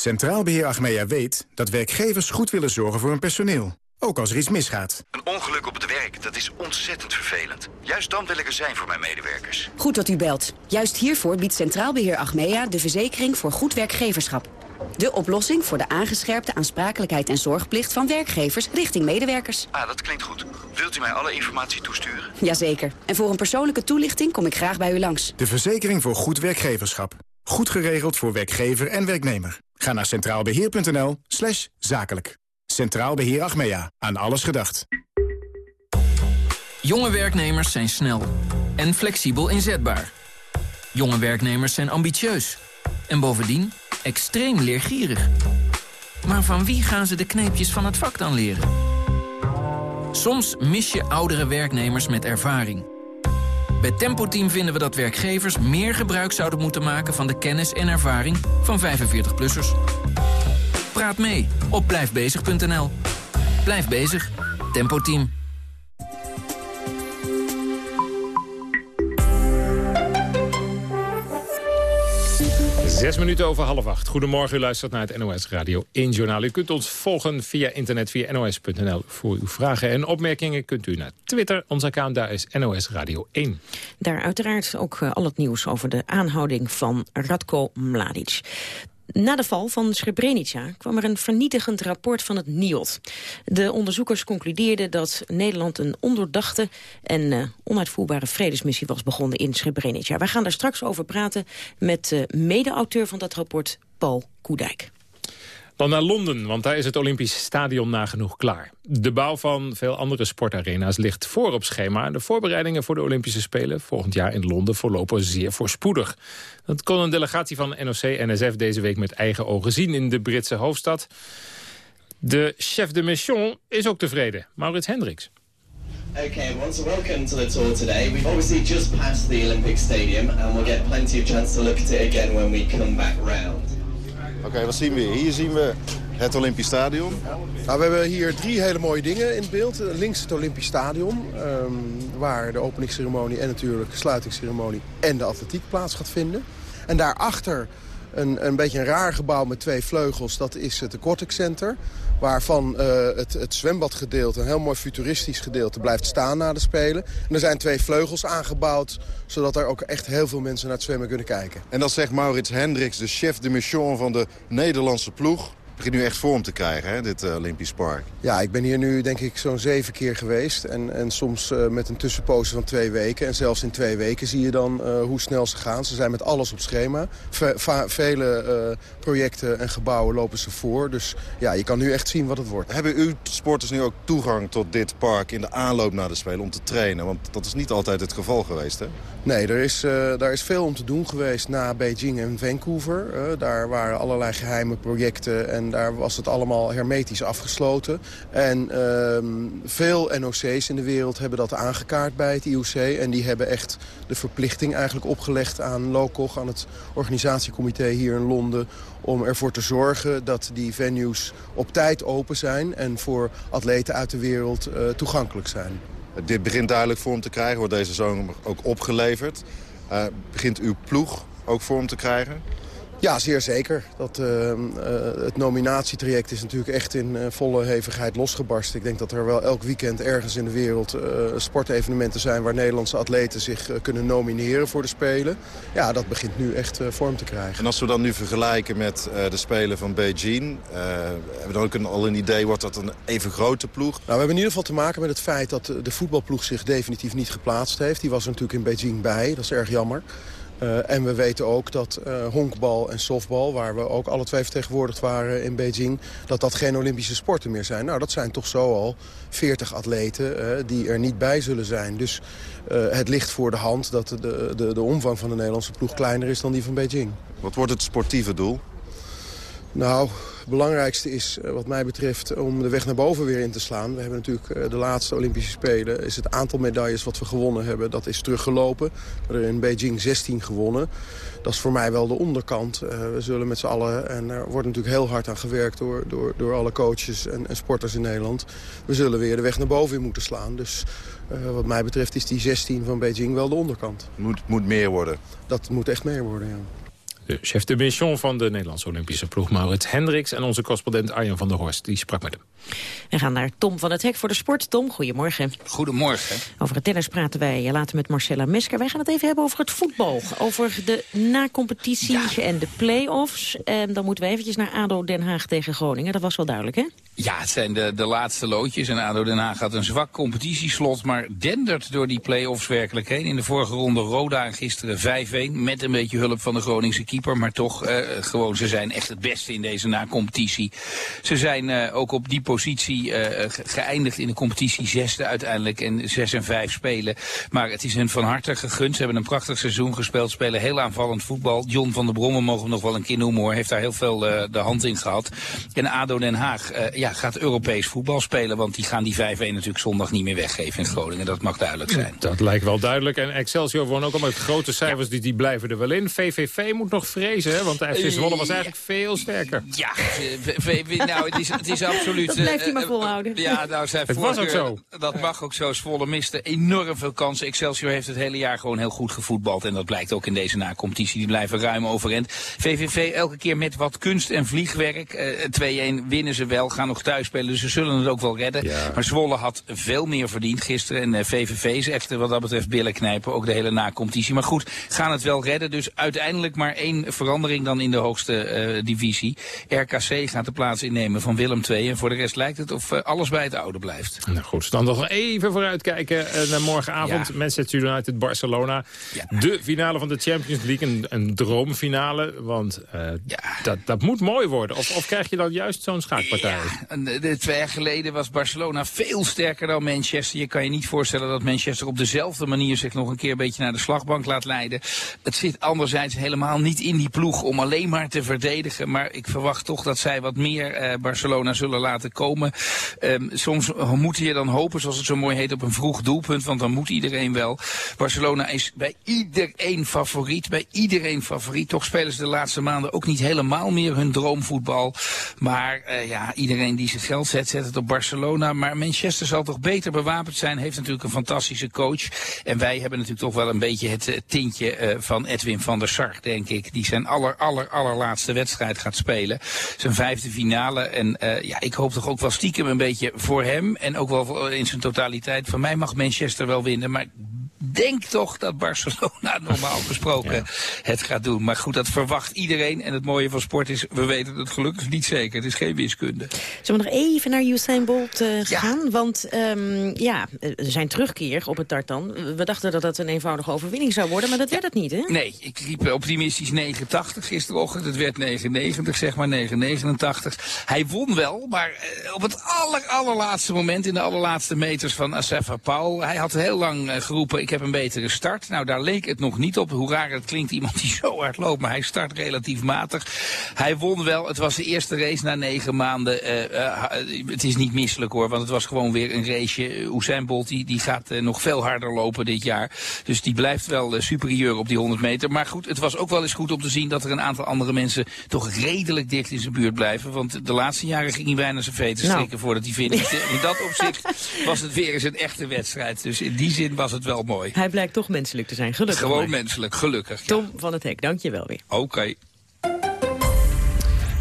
Centraal Beheer Achmea weet dat werkgevers goed willen zorgen voor hun personeel. Ook als er iets misgaat. Een ongeluk op het werk, dat is ontzettend vervelend. Juist dan wil ik er zijn voor mijn medewerkers. Goed dat u belt. Juist hiervoor biedt Centraal Beheer Achmea de verzekering voor goed werkgeverschap. De oplossing voor de aangescherpte aansprakelijkheid en zorgplicht van werkgevers richting medewerkers. Ah, dat klinkt goed. Wilt u mij alle informatie toesturen? Jazeker. En voor een persoonlijke toelichting kom ik graag bij u langs. De verzekering voor goed werkgeverschap. Goed geregeld voor werkgever en werknemer. Ga naar centraalbeheer.nl slash zakelijk. Centraal Beheer Achmea. Aan alles gedacht. Jonge werknemers zijn snel en flexibel inzetbaar. Jonge werknemers zijn ambitieus. En bovendien extreem leergierig. Maar van wie gaan ze de kneepjes van het vak dan leren? Soms mis je oudere werknemers met ervaring. Bij Tempo Team vinden we dat werkgevers meer gebruik zouden moeten maken... van de kennis en ervaring van 45-plussers. Praat mee op blijfbezig.nl. Blijf bezig. Tempo Zes minuten over half acht. Goedemorgen, u luistert naar het NOS Radio 1 Journaal. U kunt ons volgen via internet, via nos.nl. Voor uw vragen en opmerkingen kunt u naar Twitter. Ons account daar is NOS Radio 1. Daar uiteraard ook uh, al het nieuws over de aanhouding van Radko Mladic. Na de val van Srebrenica kwam er een vernietigend rapport van het NIOD. De onderzoekers concludeerden dat Nederland een ondoordachte en uh, onuitvoerbare vredesmissie was begonnen in Srebrenica. Wij gaan daar straks over praten met uh, mede-auteur van dat rapport, Paul Koedijk. Dan naar Londen, want daar is het Olympisch Stadion nagenoeg klaar. De bouw van veel andere sportarena's ligt voor op schema. De voorbereidingen voor de Olympische Spelen volgend jaar in Londen verlopen zeer voorspoedig. Dat kon een delegatie van NOC-NSF deze week met eigen ogen zien in de Britse hoofdstad. De chef de mission is ook tevreden, Maurits Hendricks. Okay, welcome to the tour today. We've obviously just passed the Olympic Stadium and we'll get plenty of chance to look at it again when we come back round. Oké, wat zien we hier? Hier zien we het Olympisch Stadion. Nou, we hebben hier drie hele mooie dingen in beeld. Links het Olympisch Stadion, um, waar de openingsceremonie en natuurlijk de sluitingsceremonie en de atletiek plaats gaat vinden. En daarachter een, een beetje een raar gebouw met twee vleugels, dat is het Cortex Center. Waarvan uh, het, het zwembadgedeelte, een heel mooi futuristisch gedeelte, blijft staan na de Spelen. En er zijn twee vleugels aangebouwd, zodat er ook echt heel veel mensen naar het zwemmen kunnen kijken. En dat zegt Maurits Hendricks, de chef de mission van de Nederlandse ploeg begint nu echt vorm te krijgen, hè, dit uh, Olympisch Park. Ja, ik ben hier nu denk ik zo'n zeven keer geweest. En, en soms uh, met een tussenpoze van twee weken. En zelfs in twee weken zie je dan uh, hoe snel ze gaan. Ze zijn met alles op schema. Ve vele projecten en gebouwen lopen ze voor. Dus ja, je kan nu echt zien wat het wordt. Hebben uw sporters nu ook toegang tot dit park in de aanloop naar de Spelen om te trainen? Want dat is niet altijd het geval geweest, hè? Nee, er is, daar is veel om te doen geweest na Beijing en Vancouver. daar waren allerlei geheime projecten en daar was het allemaal hermetisch afgesloten. En uh, veel NOC's in de wereld hebben dat aangekaart bij het IOC. En die hebben echt de verplichting eigenlijk opgelegd aan LOCOG, aan het organisatiecomité hier in Londen... om ervoor te zorgen dat die venues op tijd open zijn... en voor atleten uit de wereld uh, toegankelijk zijn. Dit begint duidelijk vorm te krijgen, wordt deze zomer ook opgeleverd. Uh, begint uw ploeg ook vorm te krijgen? Ja, zeer zeker. Dat, uh, uh, het nominatietraject is natuurlijk echt in uh, volle hevigheid losgebarst. Ik denk dat er wel elk weekend ergens in de wereld sportevenementen zijn... waar Nederlandse atleten zich kunnen nomineren voor de Spelen. Ja, dat begint nu echt vorm te krijgen. En als we dan nu vergelijken met de Spelen van Beijing... hebben we dan ook een, al een idee, wordt dat een even grote ploeg? Nou, we hebben in ieder geval te maken met het feit dat de voetbalploeg zich definitief niet geplaatst heeft. Die was er natuurlijk in Beijing bij, dat is erg jammer. Uh, en we weten ook dat uh, honkbal en softbal, waar we ook alle twee vertegenwoordigd waren in Beijing... dat dat geen Olympische sporten meer zijn. Nou, dat zijn toch zo al 40 atleten uh, die er niet bij zullen zijn. Dus het ligt voor de hand dat de, de, de omvang van de Nederlandse ploeg kleiner is dan die van Beijing. Wat wordt het sportieve doel? Nou, het belangrijkste is eh, wat mij betreft om de weg naar boven weer in te slaan. We hebben natuurlijk eh, de laatste Olympische Spelen. Is het aantal medailles wat we gewonnen hebben, dat is teruggelopen. We hebben er in Beijing 16 gewonnen. Dat is voor mij wel de onderkant. Uh, we zullen met z'n allen, en er wordt natuurlijk heel hard aan gewerkt door, door, door alle coaches en, en sporters in Nederland. We zullen weer de weg naar boven in moeten slaan. Dus uh, wat mij betreft is die 16 van Beijing wel de onderkant. Moet, moet meer worden? Dat moet echt meer worden, ja. De chef de mission van de Nederlandse Olympische ploeg, Maurits Hendricks... en onze correspondent Arjen van der Horst, die sprak met hem. We gaan naar Tom van het Hek voor de sport. Tom, goedemorgen. Goedemorgen. Over het tennis praten wij later met Marcella Mesker. Wij gaan het even hebben over het voetbal. Over de na-competitie en de play-offs. En dan moeten we eventjes naar ADO Den Haag tegen Groningen. Dat was wel duidelijk, hè? Ja, het zijn de, de laatste loodjes. En ADO Den Haag had een zwak competitieslot... maar dendert door die play-offs werkelijk heen. In de vorige ronde Roda en gisteren 5-1... met een beetje hulp van de Groningse keeper. Maar toch, eh, gewoon, ze zijn echt het beste in deze na-competitie. Ze zijn eh, ook op die positie uh, geëindigd in de competitie. Zesde uiteindelijk en 6 en 5 spelen. Maar het is hen van harte gegund. Ze hebben een prachtig seizoen gespeeld. Spelen heel aanvallend voetbal. John van der Brommen mogen we nog wel een keer noemen hoor. Heeft daar heel veel de hand in gehad. En ADO Den Haag ja, ja, gaat Europees voetbal spelen. Want die gaan die 5-1 natuurlijk zondag niet meer weggeven in Groningen. Dat mag duidelijk zijn. Dat lijkt wel duidelijk. En Excelsior won ook al met grote cijfers. Die, die blijven er wel in. VVV moet nog vrezen, hè? want de FC Zwolle was eigenlijk veel sterker. Ja, nou, het is, het is absoluut... Dat blijft hij maar volhouden. Ja, nou, zijn het was ook zo. Dat mag ook zo. Zwolle miste enorm veel kansen. Excelsior heeft het hele jaar gewoon heel goed gevoetbald. En dat blijkt ook in deze na-competitie. Die blijven ruim overend. VVV elke keer met wat kunst en vliegwerk. Uh, 2-1 winnen ze wel, gaan nog thuis spelen. Dus ze zullen het ook wel redden. Maar Zwolle had veel meer verdiend gisteren. En uh, VVV is echt wat dat betreft billen knijpen. Ook de hele na-competitie. Maar goed, gaan het wel redden. Dus uiteindelijk maar één verandering dan in de hoogste uh, divisie. RKC gaat de plaats innemen van Willem II. En voor de rest lijkt het of uh, alles bij het oude blijft. Nou goed, dan nog even vooruitkijken naar morgenavond. Ja. Manchester United, Barcelona. Ja. De finale van de Champions League. Een, een droomfinale. Want ja. dat, dat moet mooi worden. Of, of krijg je dan juist zo'n schaakpartij? de, twee jaar geleden was Barcelona veel sterker dan Manchester. Je kan je niet voorstellen dat Manchester op dezelfde manier zich nog een keer een beetje naar de slagbank laat leiden. Het zit anderzijds helemaal niet in die ploeg om alleen maar te verdedigen. Maar ik verwacht toch dat zij wat meer eh, Barcelona zullen laten komen. Um, soms moet je dan hopen, zoals het zo mooi heet, op een vroeg doelpunt. Want dan moet iedereen wel. Barcelona is bij iedereen favoriet. Bij iedereen favoriet. Toch spelen ze de laatste maanden ook niet helemaal meer hun droomvoetbal. Maar uh, ja, iedereen die zijn geld zet, zet het op Barcelona. Maar Manchester zal toch beter bewapend zijn. Heeft natuurlijk een fantastische coach. En wij hebben natuurlijk toch wel een beetje het uh, tintje uh, van Edwin van der Sar, denk ik. Die zijn aller, aller, allerlaatste wedstrijd gaat spelen. Zijn vijfde finale. En ja, ik hoop toch ook wel stiekem een beetje voor hem. En ook wel in zijn totaliteit. Van mij mag Manchester wel winnen. Maar denk toch dat Barcelona normaal gesproken ja. het gaat doen. Maar goed, dat verwacht iedereen. En het mooie van sport is, we weten het gelukkig niet zeker. Het is geen wiskunde. Zullen we nog even naar Usain Bolt uh, gaan? Ja. Want um, ja, zijn terugkeer op het tartan. We dachten dat dat een eenvoudige overwinning zou worden, maar dat werd het niet, hè? Nee, ik riep optimistisch 89 gisterochtend. Het werd 99, zeg maar 989. Hij won wel, maar uh, op het aller, allerlaatste moment... in de allerlaatste meters van Asefa Paul. Hij had heel lang uh, geroepen ik heb een betere start. Nou, daar leek het nog niet op. Hoe raar het klinkt, iemand die zo hard loopt, maar hij start relatief matig. Hij won wel. Het was de eerste race na negen maanden. Uh, uh, het is niet misselijk hoor, want het was gewoon weer een raceje. Usain Bolt die, die gaat uh, nog veel harder lopen dit jaar. Dus die blijft wel superieur op die 100 meter. Maar goed, het was ook wel eens goed om te zien dat er een aantal andere mensen toch redelijk dicht in zijn buurt blijven. Want de laatste jaren ging hij bijna zijn veten strikken nou. voordat hij finishte. In dat opzicht was het weer eens een echte wedstrijd. Dus in die zin was het wel mooi. Hij blijkt toch menselijk te zijn, gelukkig Gewoon maar. menselijk, gelukkig. Ja. Tom van het Hek, dank je wel weer. Oké. Okay.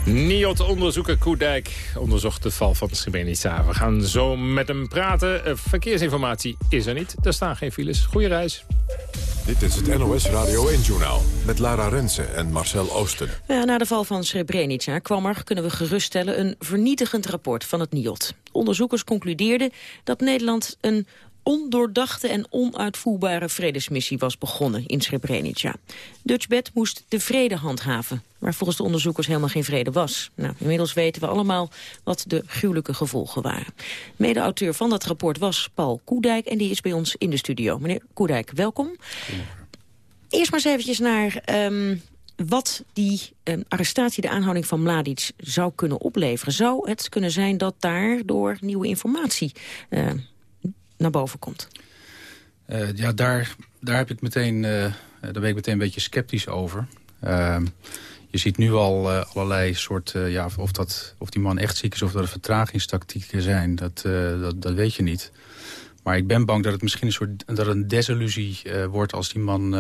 NIOT-onderzoeker Koedijk onderzocht de val van Srebrenica. We gaan zo met hem praten. Verkeersinformatie is er niet. Er staan geen files. Goeie reis. Dit is het NOS Radio 1-journaal met Lara Rensen en Marcel Oosten. Ja, na de val van Srebrenica kwam er, kunnen we geruststellen... een vernietigend rapport van het NIOT. Onderzoekers concludeerden dat Nederland een ondoordachte en onuitvoerbare vredesmissie was begonnen in Srebrenica. Dutchbed moest de vrede handhaven, waar volgens de onderzoekers helemaal geen vrede was. Nou, inmiddels weten we allemaal wat de gruwelijke gevolgen waren. Mede-auteur van dat rapport was Paul Koedijk en die is bij ons in de studio. Meneer Koedijk, welkom. Eerst maar eens eventjes naar um, wat die um, arrestatie, de aanhouding van Mladic zou kunnen opleveren. Zou het kunnen zijn dat daardoor nieuwe informatie uh, naar boven komt? Uh, ja, daar, daar, heb ik meteen, uh, daar ben ik meteen een beetje sceptisch over. Ehm, je ziet nu al allerlei soorten, ja, of, dat, of die man echt ziek is... of dat er vertragingstactieken zijn, dat, dat, dat weet je niet. Maar ik ben bang dat het misschien een soort dat een desillusie wordt... als die man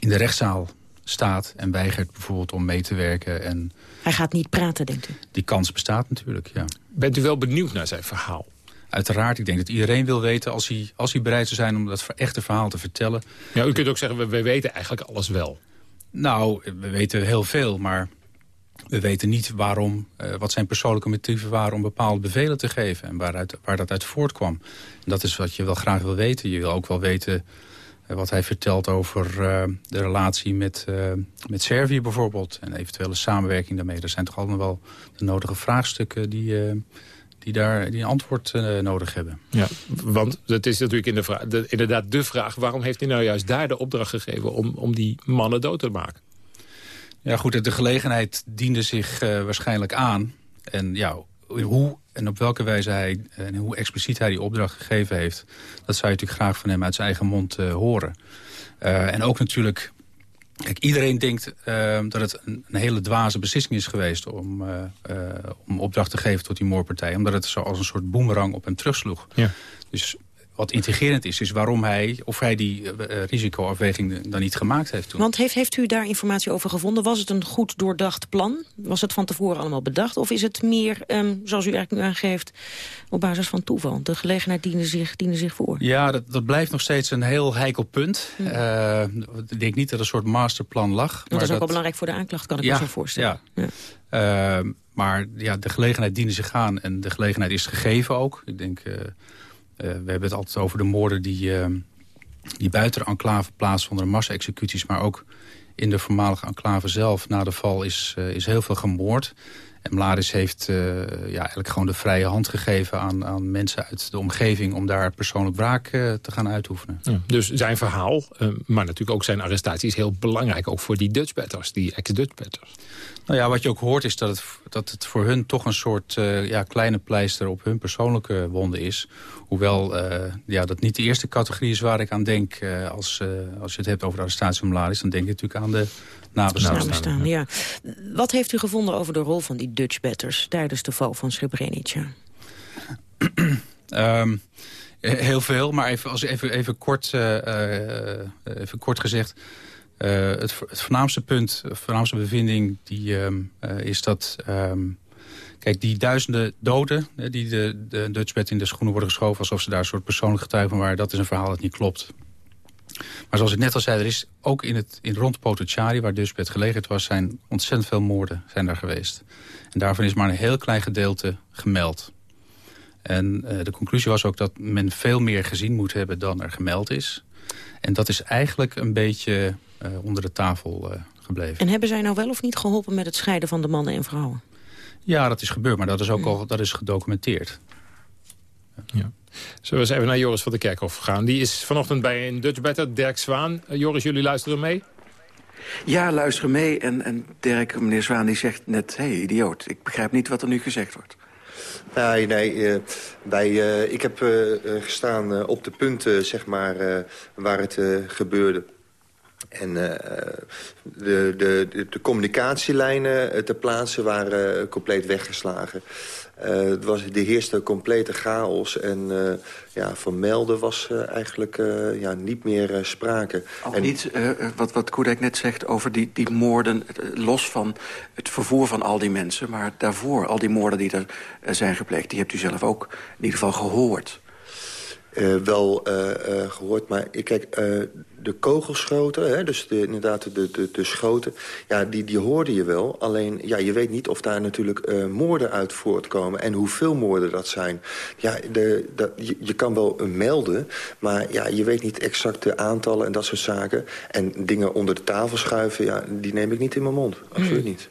in de rechtszaal staat en weigert bijvoorbeeld om mee te werken. En Hij gaat niet praten, denkt u? Die kans bestaat natuurlijk, ja. Bent u wel benieuwd naar zijn verhaal? Uiteraard, ik denk dat iedereen wil weten als hij, als hij bereid zou zijn om dat echte verhaal te vertellen. Ja, u kunt ook zeggen, we, we weten eigenlijk alles wel. Nou, we weten heel veel, maar we weten niet waarom, uh, wat zijn persoonlijke motieven waren om bepaalde bevelen te geven. En waaruit, waar dat uit voortkwam. En dat is wat je wel graag wil weten. Je wil ook wel weten uh, wat hij vertelt over uh, de relatie met, met Servië bijvoorbeeld. En eventuele samenwerking daarmee. Er zijn toch allemaal wel de nodige vraagstukken die, die daar die een antwoord nodig hebben. Ja, want dat is natuurlijk in de vraag, de, inderdaad de vraag... waarom heeft hij nou juist daar de opdracht gegeven om, om die mannen dood te maken? Ja goed, de gelegenheid diende zich uh, waarschijnlijk aan. En ja, hoe en op welke wijze hij en hoe expliciet hij die opdracht gegeven heeft... dat zou je natuurlijk graag van hem uit zijn eigen mond uh, horen. En ook natuurlijk... Kijk, iedereen denkt dat het een, een, hele dwaze beslissing is geweest... Om, om opdracht te geven tot die moordpartij. Omdat het zo als een soort boemerang op hem terugsloeg. Ja. Dus wat intrigerend is, is waarom hij, of hij die uh, risicoafweging dan niet gemaakt heeft toen. Want heeft, heeft u daar informatie over gevonden? Was het een goed doordacht plan? Was het van tevoren allemaal bedacht? Of is het meer, um, zoals u eigenlijk nu aangeeft, op basis van toeval? De gelegenheid diende zich, diende zich voor. Ja, dat, dat blijft nog steeds een heel heikel punt. Hm. Uh, ik denk niet dat er een soort masterplan lag. Want dat is ook dat... wel belangrijk voor de aanklacht, kan ik ja, me zo voorstellen. Ja. ja. Uh, maar ja, de gelegenheid diende zich aan en de gelegenheid is gegeven ook. Ik denk... Uh, we hebben het altijd over de moorden die, uh, die buiten de enclave plaatsvonden, massa-executies, maar ook in de voormalige enclave zelf na de val is, uh, is heel veel gemoord. En Mladic heeft ja, eigenlijk gewoon de vrije hand gegeven aan, aan mensen uit de omgeving... om daar persoonlijk wraak te gaan uitoefenen. Dus zijn verhaal, maar natuurlijk ook zijn arrestatie... is heel belangrijk, ook voor die Dutchbatters, die ex-Dutchbatters. Nou ja, wat je ook hoort is dat het, dat het voor hun toch een soort uh, ja, kleine pleister op hun persoonlijke wonden is. Hoewel uh, ja, dat niet de eerste categorie is waar ik aan denk uh, als, als je het hebt over de arrestatie van Mladic. Dan denk je natuurlijk aan de nabestaanden. nabestaanden ja. Wat heeft u gevonden over de rol van die Dutchbatters tijdens de val van Srebrenica? um, heel veel, maar even, als even, even, kort, even kort gezegd... Uh, het, het voornaamste punt, de voornaamste bevinding die, um, uh, is dat... Um, kijk, die duizenden doden die de, de Dutchbed in de schoenen worden geschoven... alsof ze daar een soort persoonlijk getuige van waren... dat is een verhaal dat niet klopt. Maar zoals ik net al zei, er is ook in, het, in rond Potocari... waar Dutchbed gelegerd was, zijn ontzettend veel moorden zijn daar geweest. En daarvan is maar een heel klein gedeelte gemeld. En uh, de conclusie was ook dat men veel meer gezien moet hebben dan er gemeld is. En dat is eigenlijk een beetje onder de tafel uh, gebleven. En hebben zij nou wel of niet geholpen met het scheiden van de mannen en vrouwen? Ja, dat is gebeurd, maar dat is ook al dat is gedocumenteerd. Ja. Zullen we eens even naar Joris van de Kerkhof gaan? Die is vanochtend bij een Dutch Better, Dirk Zwaan. Uh, Joris, jullie luisteren mee? Ja, luisteren mee. En, en Dirk, meneer Zwaan, die zegt net... hé, hey, idioot, ik begrijp niet wat er nu gezegd wordt. Nee, nee uh, wij, uh, ik heb uh, gestaan op de punten zeg maar, waar het gebeurde. En uh, de, de, de, communicatielijnen ter plaatse waren compleet weggeslagen. Uh, het was, er heerste complete chaos en uh, ja, van melden was eigenlijk ja, niet meer sprake. Al en niet, wat, wat Koedijk net zegt over die, die moorden, los van het vervoer van al die mensen... maar daarvoor, al die moorden die er zijn gepleegd, die hebt u zelf ook in ieder geval gehoord. wel gehoord, maar kijk de kogelschoten, hè, dus de, inderdaad de, de, de schoten... ja, die, die hoorde je wel. Alleen, ja, je weet niet of daar natuurlijk uh, moorden uit voortkomen... en hoeveel moorden dat zijn. Ja, de, je, je, kan wel melden, maar ja, je weet niet exact de aantallen en dat soort zaken. En dingen onder de tafel schuiven, ja, die neem ik niet in mijn mond. Absoluut hmm. niet.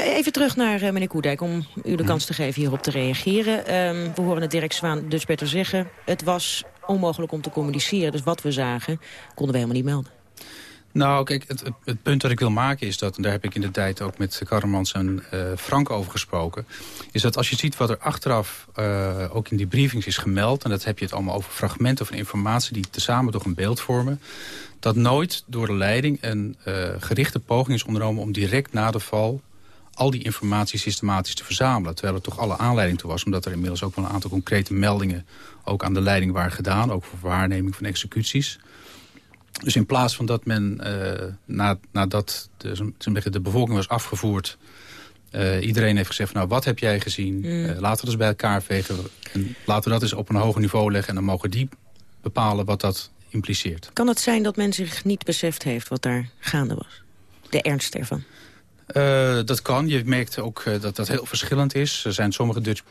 Even terug naar uh, meneer Koedijk, om u de kans te geven hierop te reageren. Um, we horen het Dirk Zwaan dus beter zeggen. Het was onmogelijk om te communiceren. Dus wat we zagen, konden we helemaal niet melden. Nou, kijk, het, het, punt dat ik wil maken is dat... en daar heb ik in de tijd ook met Karremans en uh, Frank over gesproken... is dat als je ziet wat er achteraf uh, ook in die briefings is gemeld... en dat heb je het allemaal over fragmenten van informatie... die tezamen toch een beeld vormen... dat nooit door de leiding een uh, gerichte poging is ondernomen... om direct na de val al die informatie systematisch te verzamelen. Terwijl er toch alle aanleiding toe was. Omdat er inmiddels ook wel een aantal concrete meldingen... ook aan de leiding waren gedaan. Ook voor waarneming van executies. Dus in plaats van dat men, uh, na, nadat de, de bevolking was afgevoerd... Uh, iedereen heeft gezegd, nou wat heb jij gezien? Mm. Uh, laten we dat eens bij elkaar vegen. En laten we dat eens op een hoger niveau leggen. En dan mogen die bepalen wat dat impliceert. Kan het zijn dat men zich niet beseft heeft wat daar gaande was? De ernst ervan? Uh, dat kan. Je merkt ook uh, dat dat heel verschillend is. Er zijn sommige Dutch,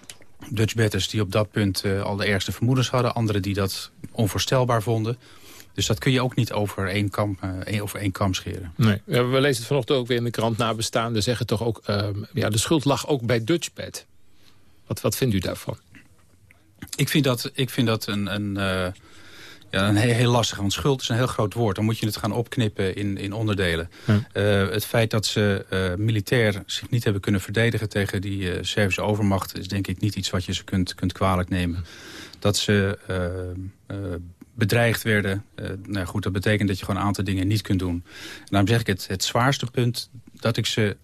Dutch betters die op dat punt uh, al de ergste vermoedens hadden. Anderen die dat onvoorstelbaar vonden. Dus dat kun je ook niet over één kam, over één kam scheren. Nee. Ja, we lezen het vanochtend ook weer in de krant. Nabestaanden zeggen toch ook... Ehm, ja, de schuld lag ook bij Dutchbed. Wat, wat vindt u daarvan? Ik vind dat, ik vind dat een... een ja, een heel, heel lastig, want schuld is een heel groot woord. Dan moet je het gaan opknippen in, in onderdelen. Uh, het feit dat ze uh, militair zich niet hebben kunnen verdedigen... tegen die uh, Servische overmacht... is denk ik niet iets wat je ze kunt, kunt kwalijk nemen. Dat ze bedreigd werden... nou goed, dat betekent dat je gewoon een aantal dingen niet kunt doen. En daarom zeg ik het, het zwaarste punt dat ik ze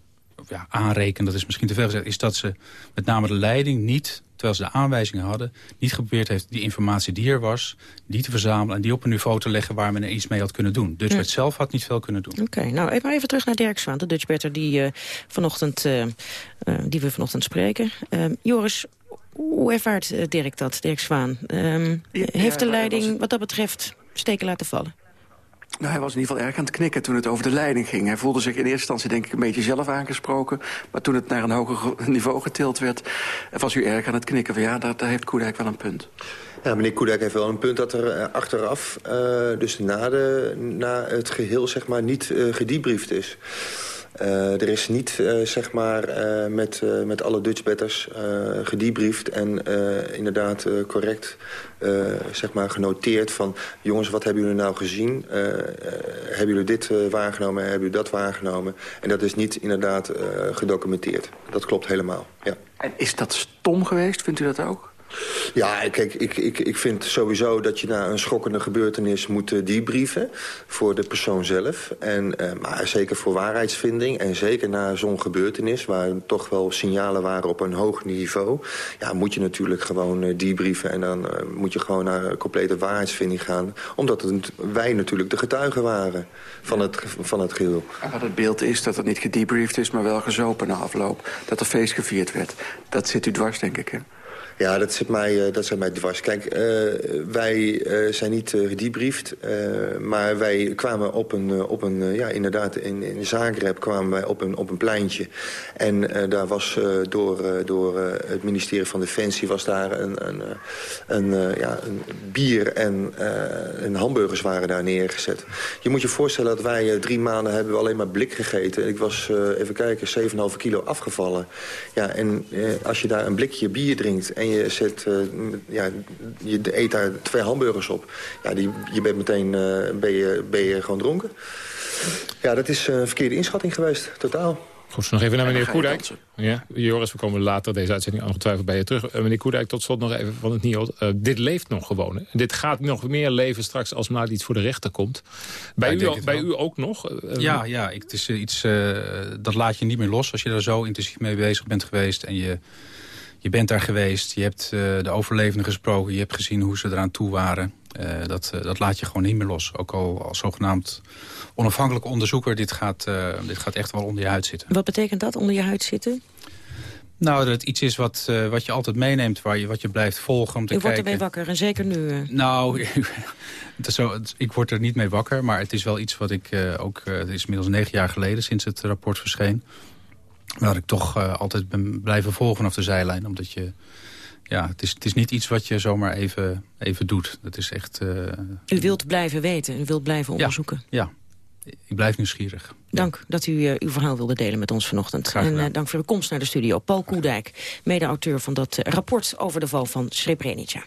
ja, aanreken... dat is misschien te veel gezegd... is dat ze met name de leiding niet terwijl ze de aanwijzingen hadden... niet geprobeerd heeft die informatie die er was... die te verzamelen en die op een niveau te leggen... waar men er iets mee had kunnen doen. Dus ja. zelf had niet veel kunnen doen. Oké, nou even, even terug naar Dirk Zwaan, de Dutchbetter... die, uh, vanochtend, uh, uh, die we vanochtend spreken. Ehm, Joris, hoe ervaart Dirk dat, Dirk Zwaan? Um, ja, heeft de leiding wat dat betreft steken laten vallen? Nou, hij was in ieder geval erg aan het knikken toen het over de leiding ging. Hij voelde zich in eerste instantie denk ik een beetje zelf aangesproken. Maar toen het naar een hoger niveau getild werd... was u erg aan het knikken van ja, daar, heeft Koedijk wel een punt. Ja, meneer Koedijk heeft wel een punt dat er uh, achteraf... Uh, dus na, de, na het geheel zeg maar niet uh, gedebriefd is. Uh, er is niet, uh, zeg maar, uh, met, met alle Dutchbetters gedebriefd en inderdaad correct, zeg maar, genoteerd van... jongens, wat hebben jullie nou gezien? hebben jullie dit waargenomen? Hebben jullie dat waargenomen? En dat is niet inderdaad gedocumenteerd. Dat klopt helemaal, ja. En is dat stom geweest? Vindt u dat ook? Ja, kijk, ik, ik, ik vind sowieso dat je na een schokkende gebeurtenis moet uh, debriefen. Voor de persoon zelf. En, uh, maar zeker voor waarheidsvinding. En zeker na zo'n gebeurtenis, waar toch wel signalen waren op een hoog niveau. Ja, moet je natuurlijk gewoon uh, debriefen. En dan moet je gewoon naar complete waarheidsvinding gaan. Omdat wij natuurlijk de getuigen waren van het, van het geheel. Wat het beeld is dat het niet gedebriefd is, maar wel gezopen na afloop. Dat er feest gevierd werd. Dat zit u dwars, denk ik, hè? Ja, dat zit mij, uh, dat zit mij dwars. Kijk, uh, wij uh, zijn niet gedebriefd, maar wij kwamen op een, op een ja, inderdaad, in, in Zagreb kwamen wij op een, op een pleintje. En daar was door, door het ministerie van Defensie was daar een, een, een, ja, een bier en, en hamburgers waren daar neergezet. Je moet je voorstellen dat wij drie maanden hebben we alleen maar blik gegeten. Ik was, even kijken, 7,5 kilo afgevallen. Ja, en als je daar een blikje bier drinkt... En je, zet, uh, ja, je eet daar twee hamburgers op. Ja, die, je bent meteen uh, ben je, ben je gewoon dronken. Ja, dat is een verkeerde inschatting geweest, totaal. Goed, nog even naar meneer Koedijk. Ja, Joris, we komen later deze uitzending ongetwijfeld bij je terug. Uh, meneer Koedijk, tot slot nog even van het NIO. Uh, dit leeft nog gewoon. Dit gaat nog meer leven straks als maar iets voor de rechter komt. Bij, ja, u, bij u ook nog? Uh, ja, ja ik, het is iets, dat laat je niet meer los als je daar zo intensief mee bezig bent geweest. En je je bent daar geweest, je hebt uh, de overlevenden gesproken... je hebt gezien hoe ze eraan toe waren. Uh, dat, uh, dat laat je gewoon niet meer los. Ook al als zogenaamd onafhankelijke onderzoeker... dit gaat, dit gaat echt wel onder je huid zitten. Wat betekent dat, onder je huid zitten? Nou, dat het iets is wat, uh, wat je altijd meeneemt, waar je, wat je blijft volgen om te U kijken. wordt ermee wakker en zeker nu. Uh... Nou, het is zo, ik word er niet mee wakker, maar het is wel iets wat ik uh, ook... het is inmiddels negen jaar geleden sinds het rapport verscheen. Waar ik toch altijd ben blijven volgen vanaf de zijlijn, omdat je ja, het is, het is niet iets wat je zomaar even, even doet. Het is echt... Uh... U wilt blijven weten, u wilt blijven onderzoeken. Ja, ja. ik blijf nieuwsgierig. Dank ja. dat u uh, uw verhaal wilde delen met ons vanochtend. En dank voor de komst naar de studio. Paul Koedijk, mede-auteur van dat rapport over de val van Srebrenica.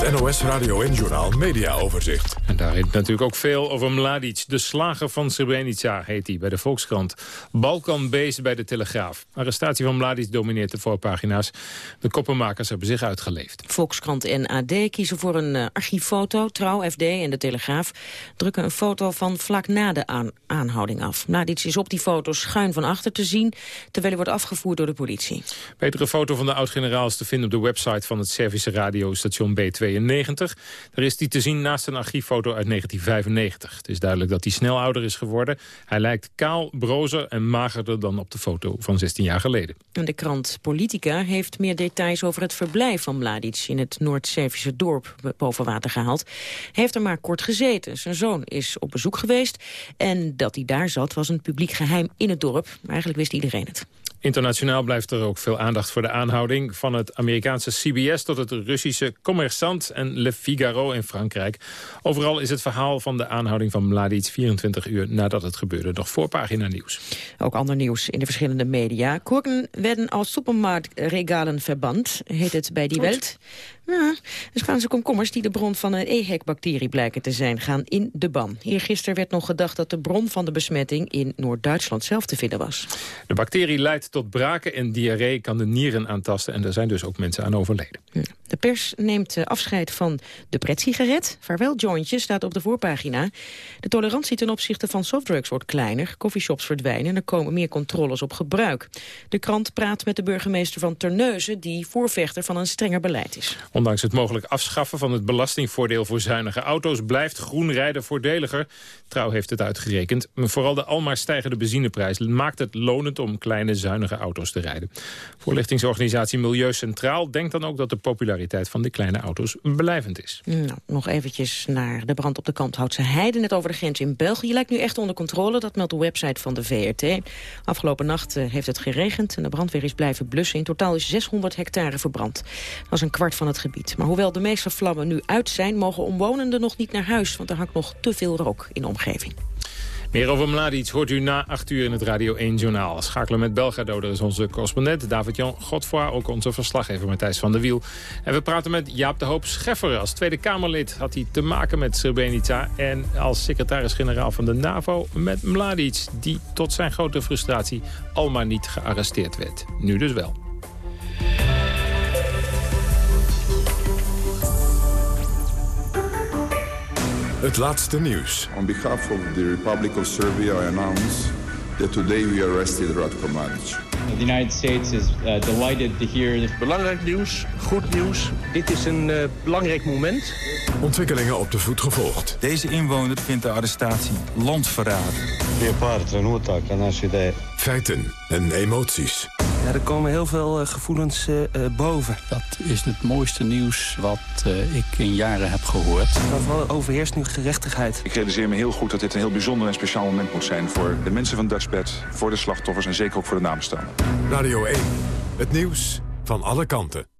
Het NOS Radio en Journaal Media Overzicht. En daarin natuurlijk ook veel over Mladic. De slager van Srebrenica heet hij bij de Volkskrant. Balkanbeest bij de Telegraaf. Arrestatie van Mladic domineert de voorpagina's. De koppenmakers hebben zich uitgeleefd. Volkskrant en AD kiezen voor een uh, archieffoto. Trouw, FD en de Telegraaf drukken een foto van vlak na de aan aanhouding af. Mladic is op die foto schuin van achter te zien... terwijl hij wordt afgevoerd door de politie. Betere foto van de oud-generaal is te vinden op de website van het Servische radiostation B92. Daar is hij te zien naast een archieffoto uit 1995. Het is duidelijk dat hij snel ouder is geworden. Hij lijkt kaal, brozer en magerder dan op de foto van 16 jaar geleden. En de krant Politica heeft meer details over het verblijf van Mladic... in het Noord-Servische dorp boven water gehaald. Hij heeft er maar kort gezeten. Zijn zoon is op bezoek geweest. En dat hij daar zat was een publiek geheim in het dorp. Eigenlijk wist iedereen het. Internationaal blijft er ook veel aandacht voor de aanhouding... van het Amerikaanse CBS tot het Russische Commerçant en Le Figaro in Frankrijk. Overal is het verhaal van de aanhouding van Mladic 24 uur nadat het gebeurde nog voorpagina nieuws. Ook ander nieuws in de verschillende media. Kurken werden als supermarktregalen verband, heet het bij Die Welt. Ja, de Spaanse komkommers die de bron van een EHEC-bacterie blijken te zijn, gaan in de ban. Eergisteren werd nog gedacht dat de bron van de besmetting in Noord-Duitsland zelf te vinden was. De bacterie leidt tot braken en diarree, kan de nieren aantasten en er zijn dus ook mensen aan overleden. De pers neemt afscheid van de pretsigaret. Vaarwel jointje staat op de voorpagina. De tolerantie ten opzichte van softdrugs wordt kleiner, coffeeshops verdwijnen en er komen meer controles op gebruik. De krant praat met de burgemeester van Terneuzen die voorvechter van een strenger beleid is. Ondanks het mogelijk afschaffen van het belastingvoordeel voor zuinige auto's... blijft groen rijden voordeliger. Trouw heeft het uitgerekend. Vooral de almaar stijgende benzineprijs maakt het lonend... om kleine zuinige auto's te rijden. Voorlichtingsorganisatie Milieu Centraal denkt dan ook... dat de populariteit van de kleine auto's blijvend is. Nou, nog eventjes naar de brand op de Kanthoutse Heide... net over de grens in België. lijkt nu echt onder controle. Dat meldt de website van de VRT. Afgelopen nacht heeft het geregend en de brandweer is blijven blussen. In totaal is 600 hectare verbrand. Dat was een kwart van het gebied. Maar hoewel de meeste vlammen nu uit zijn... mogen omwonenden nog niet naar huis, want er hangt nog te veel rook in de omgeving. Meer over Mladic hoort u na 8 uur in het Radio 1 Journaal. Schakelen met Belgrado, dat is onze correspondent David-Jan Godfroy... ook onze verslaggever Matthijs van der Wiel. En we praten met Jaap de Hoop Scheffer. Als Tweede Kamerlid had hij te maken met Srebrenica... en als secretaris-generaal van de NAVO met Mladic... die tot zijn grote frustratie al maar niet gearresteerd werd. Nu dus wel. Het laatste nieuws. On behalf of the Republic of Serbia, I announce that today we arrested Ratko Mladic. The United States is uh, delighted to hear... Belangrijk nieuws, goed nieuws. Dit is een uh, belangrijk moment. Ontwikkelingen op de voet gevolgd. Deze inwoner vindt de arrestatie landverraad. Feiten en emoties. Ja, er komen heel veel uh, gevoelens uh, boven. Dat is het mooiste nieuws wat uh, ik in jaren heb gehoord. Overheerst nu gerechtigheid. Ik realiseer me heel goed dat dit een heel bijzonder en speciaal moment moet zijn... voor de mensen van Dutchbed, voor de slachtoffers en zeker ook voor de namenstaanden. Radio 1, het nieuws van alle kanten.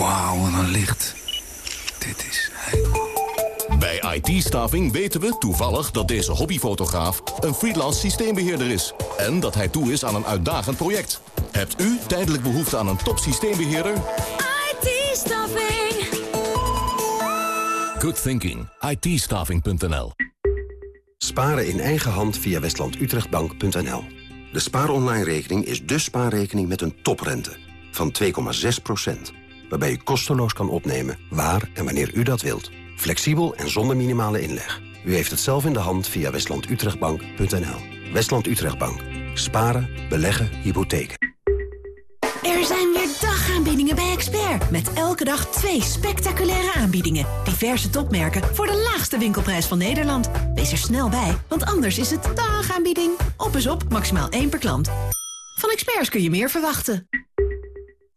Wauw, wat een licht. Dit is helemaal... Bij IT-staving weten we toevallig dat deze hobbyfotograaf een freelance systeembeheerder is. En dat hij toe is aan een uitdagend project. Hebt u tijdelijk behoefte aan een top systeembeheerder? IT-staving. Good thinking. it Sparen in eigen hand via westlandutrechtbank.nl. De spaaronline-rekening is de spaarrekening met een toprente van 2,6 waarbij u kosteloos kan opnemen waar en wanneer u dat wilt. Flexibel en zonder minimale inleg. U heeft het zelf in de hand via westlandutrechtbank.nl. Westland Utrechtbank. Sparen, beleggen, hypotheken. Er zijn weer dagaanbiedingen bij Expert. Met elke dag twee spectaculaire aanbiedingen. Diverse topmerken voor de laagste winkelprijs van Nederland. Wees er snel bij, want anders is het dagaanbieding. Op is op, maximaal één per klant. Van Experts kun je meer verwachten.